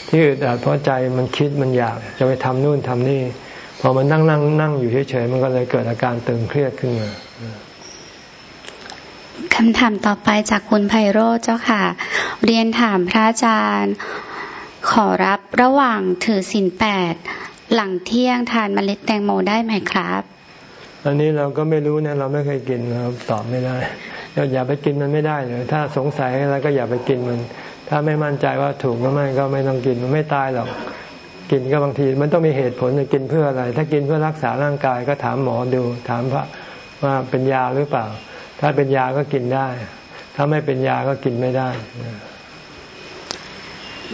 ที่อึดอัดเพราะใจมันคิดมันอยากจะไปทำนู่นทำนี่ พอมันนั่งนั่งนั่งอยู่เฉยๆมันก็เลยเกิดอาการตึงเครียดขึ้นมาคำถามต่อไปจากคุณไพโรธเจ้าค่ะ เรียนถามพระอาจารย์ ขอรับระหว่างถือศีลแปดหลังเที่ยงทานเมล็ดแตงโมได้ไหมครับ อันนี้เราก็ไม่รู้นะเราไม่เคยกินเราตอบไม่ได้เราอย่าไปกินมันไม่ได้เลยถ้าสงสัยอะไรก็อย่าไปกินมัน ถ้าไม่มั่นใจว่าถูกหรือไม่ก็ไม่ต้องกินมันไม่ตายหรอก กินก็บางที มันต้องมีเหตุผลจะกินเพื่ออะไร ถ้ากินเพื่อรักษาร่างกายก็ถามหมอดูถามพระว่าเป็นยาหรือเปล่า ถ้าเป็นยาก็กินได้ ถ้าไม่เป็นยาก็กินไม่ได้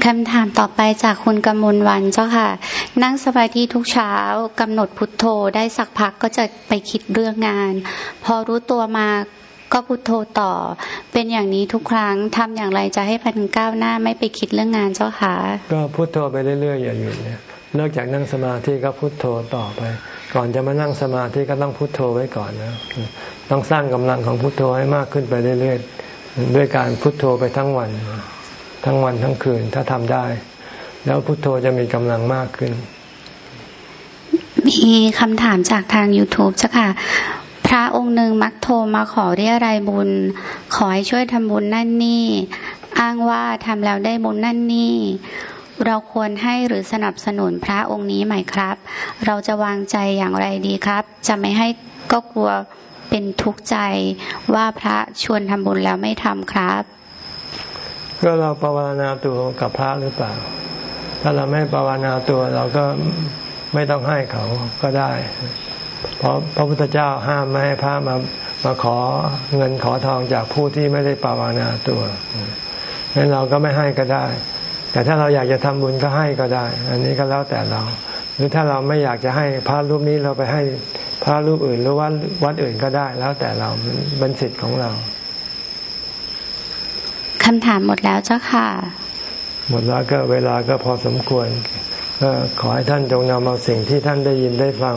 คำถามต่อไปจากคุณกำมลวันเจ้าค่ะ นั่งสมาธิทุกเช้ากำหนดพุทโธได้สักพักก็จะไปคิดเรื่องงาน พอรู้ตัวมา ก็พุทโธต่อ เป็นอย่างนี้ทุกครั้งทำอย่างไรจะให้พันก้าวหน้าไม่ไปคิดเรื่องงานเจ้าค่ะ ก็พุทโธไปเรื่อยๆอย่าหยุดเนี่ยเลิกจากนั่งสมาธิก็พุโทโธต่อไป ก่อนจะมานั่งสมาธิก็ต้องพุโทโธไว้ก่อนนะต้องสร้างกำลังของพุโทโธให้มากขึ้นไปเรื่อยๆด้วยการพุโทโธไปทั้งวัน ทั้งวันทั้งคืนถ้าทำได้ แล้วพุโทโธจะมีกำลังมากขึ้นมีคำถามจากทาง YouTube จ้ะค่ะ พระองค์หนึ่งมักโทรมาขอเรียรายบุญ ขอให้ช่วยทำบุญนั่นนี่ อ้างว่าทำแล้วได้บุญนั่นนี่ เราควรให้หรือสนับสนุนพระองค์นี้ไหมครับ เราจะวางใจอย่างไรดีครับ จะไม่ให้ก็กลัวเป็นทุกข์ใจว่าพระชวนทำบุญแล้วไม่ทำครับ ก็เราภาวนาตัวกับพระหรือเปล่า ถ้าเราไม่ภาวนาตัวเราก็ไม่ต้องให้เขาก็ได้ เพราะพระพุทธเจ้าห้ามไม่ให้พระมามาขอเงินขอทองจากผู้ที่ไม่ได้ภาวนาตัวงั้นเราก็ไม่ให้ก็ได้ แต่ถ้าเราอยากจะทำบุญก็ให้ก็ได้ อันนี้ก็แล้วแต่เรา หรือถ้าเราไม่อยากจะให้พระรูปนี้เราไปให้พระรูปอื่นหรือว่าวัดอื่นก็ได้ แล้วแต่เราเป็นสิทธิ์ของเราคำถามหมดแล้วเจ้าค่ะ หมดแล้วก็เวลาก็พอสมควรก็ขอให้ท่านจงนำเอาสิ่งที่ท่านได้ยินได้ฟัง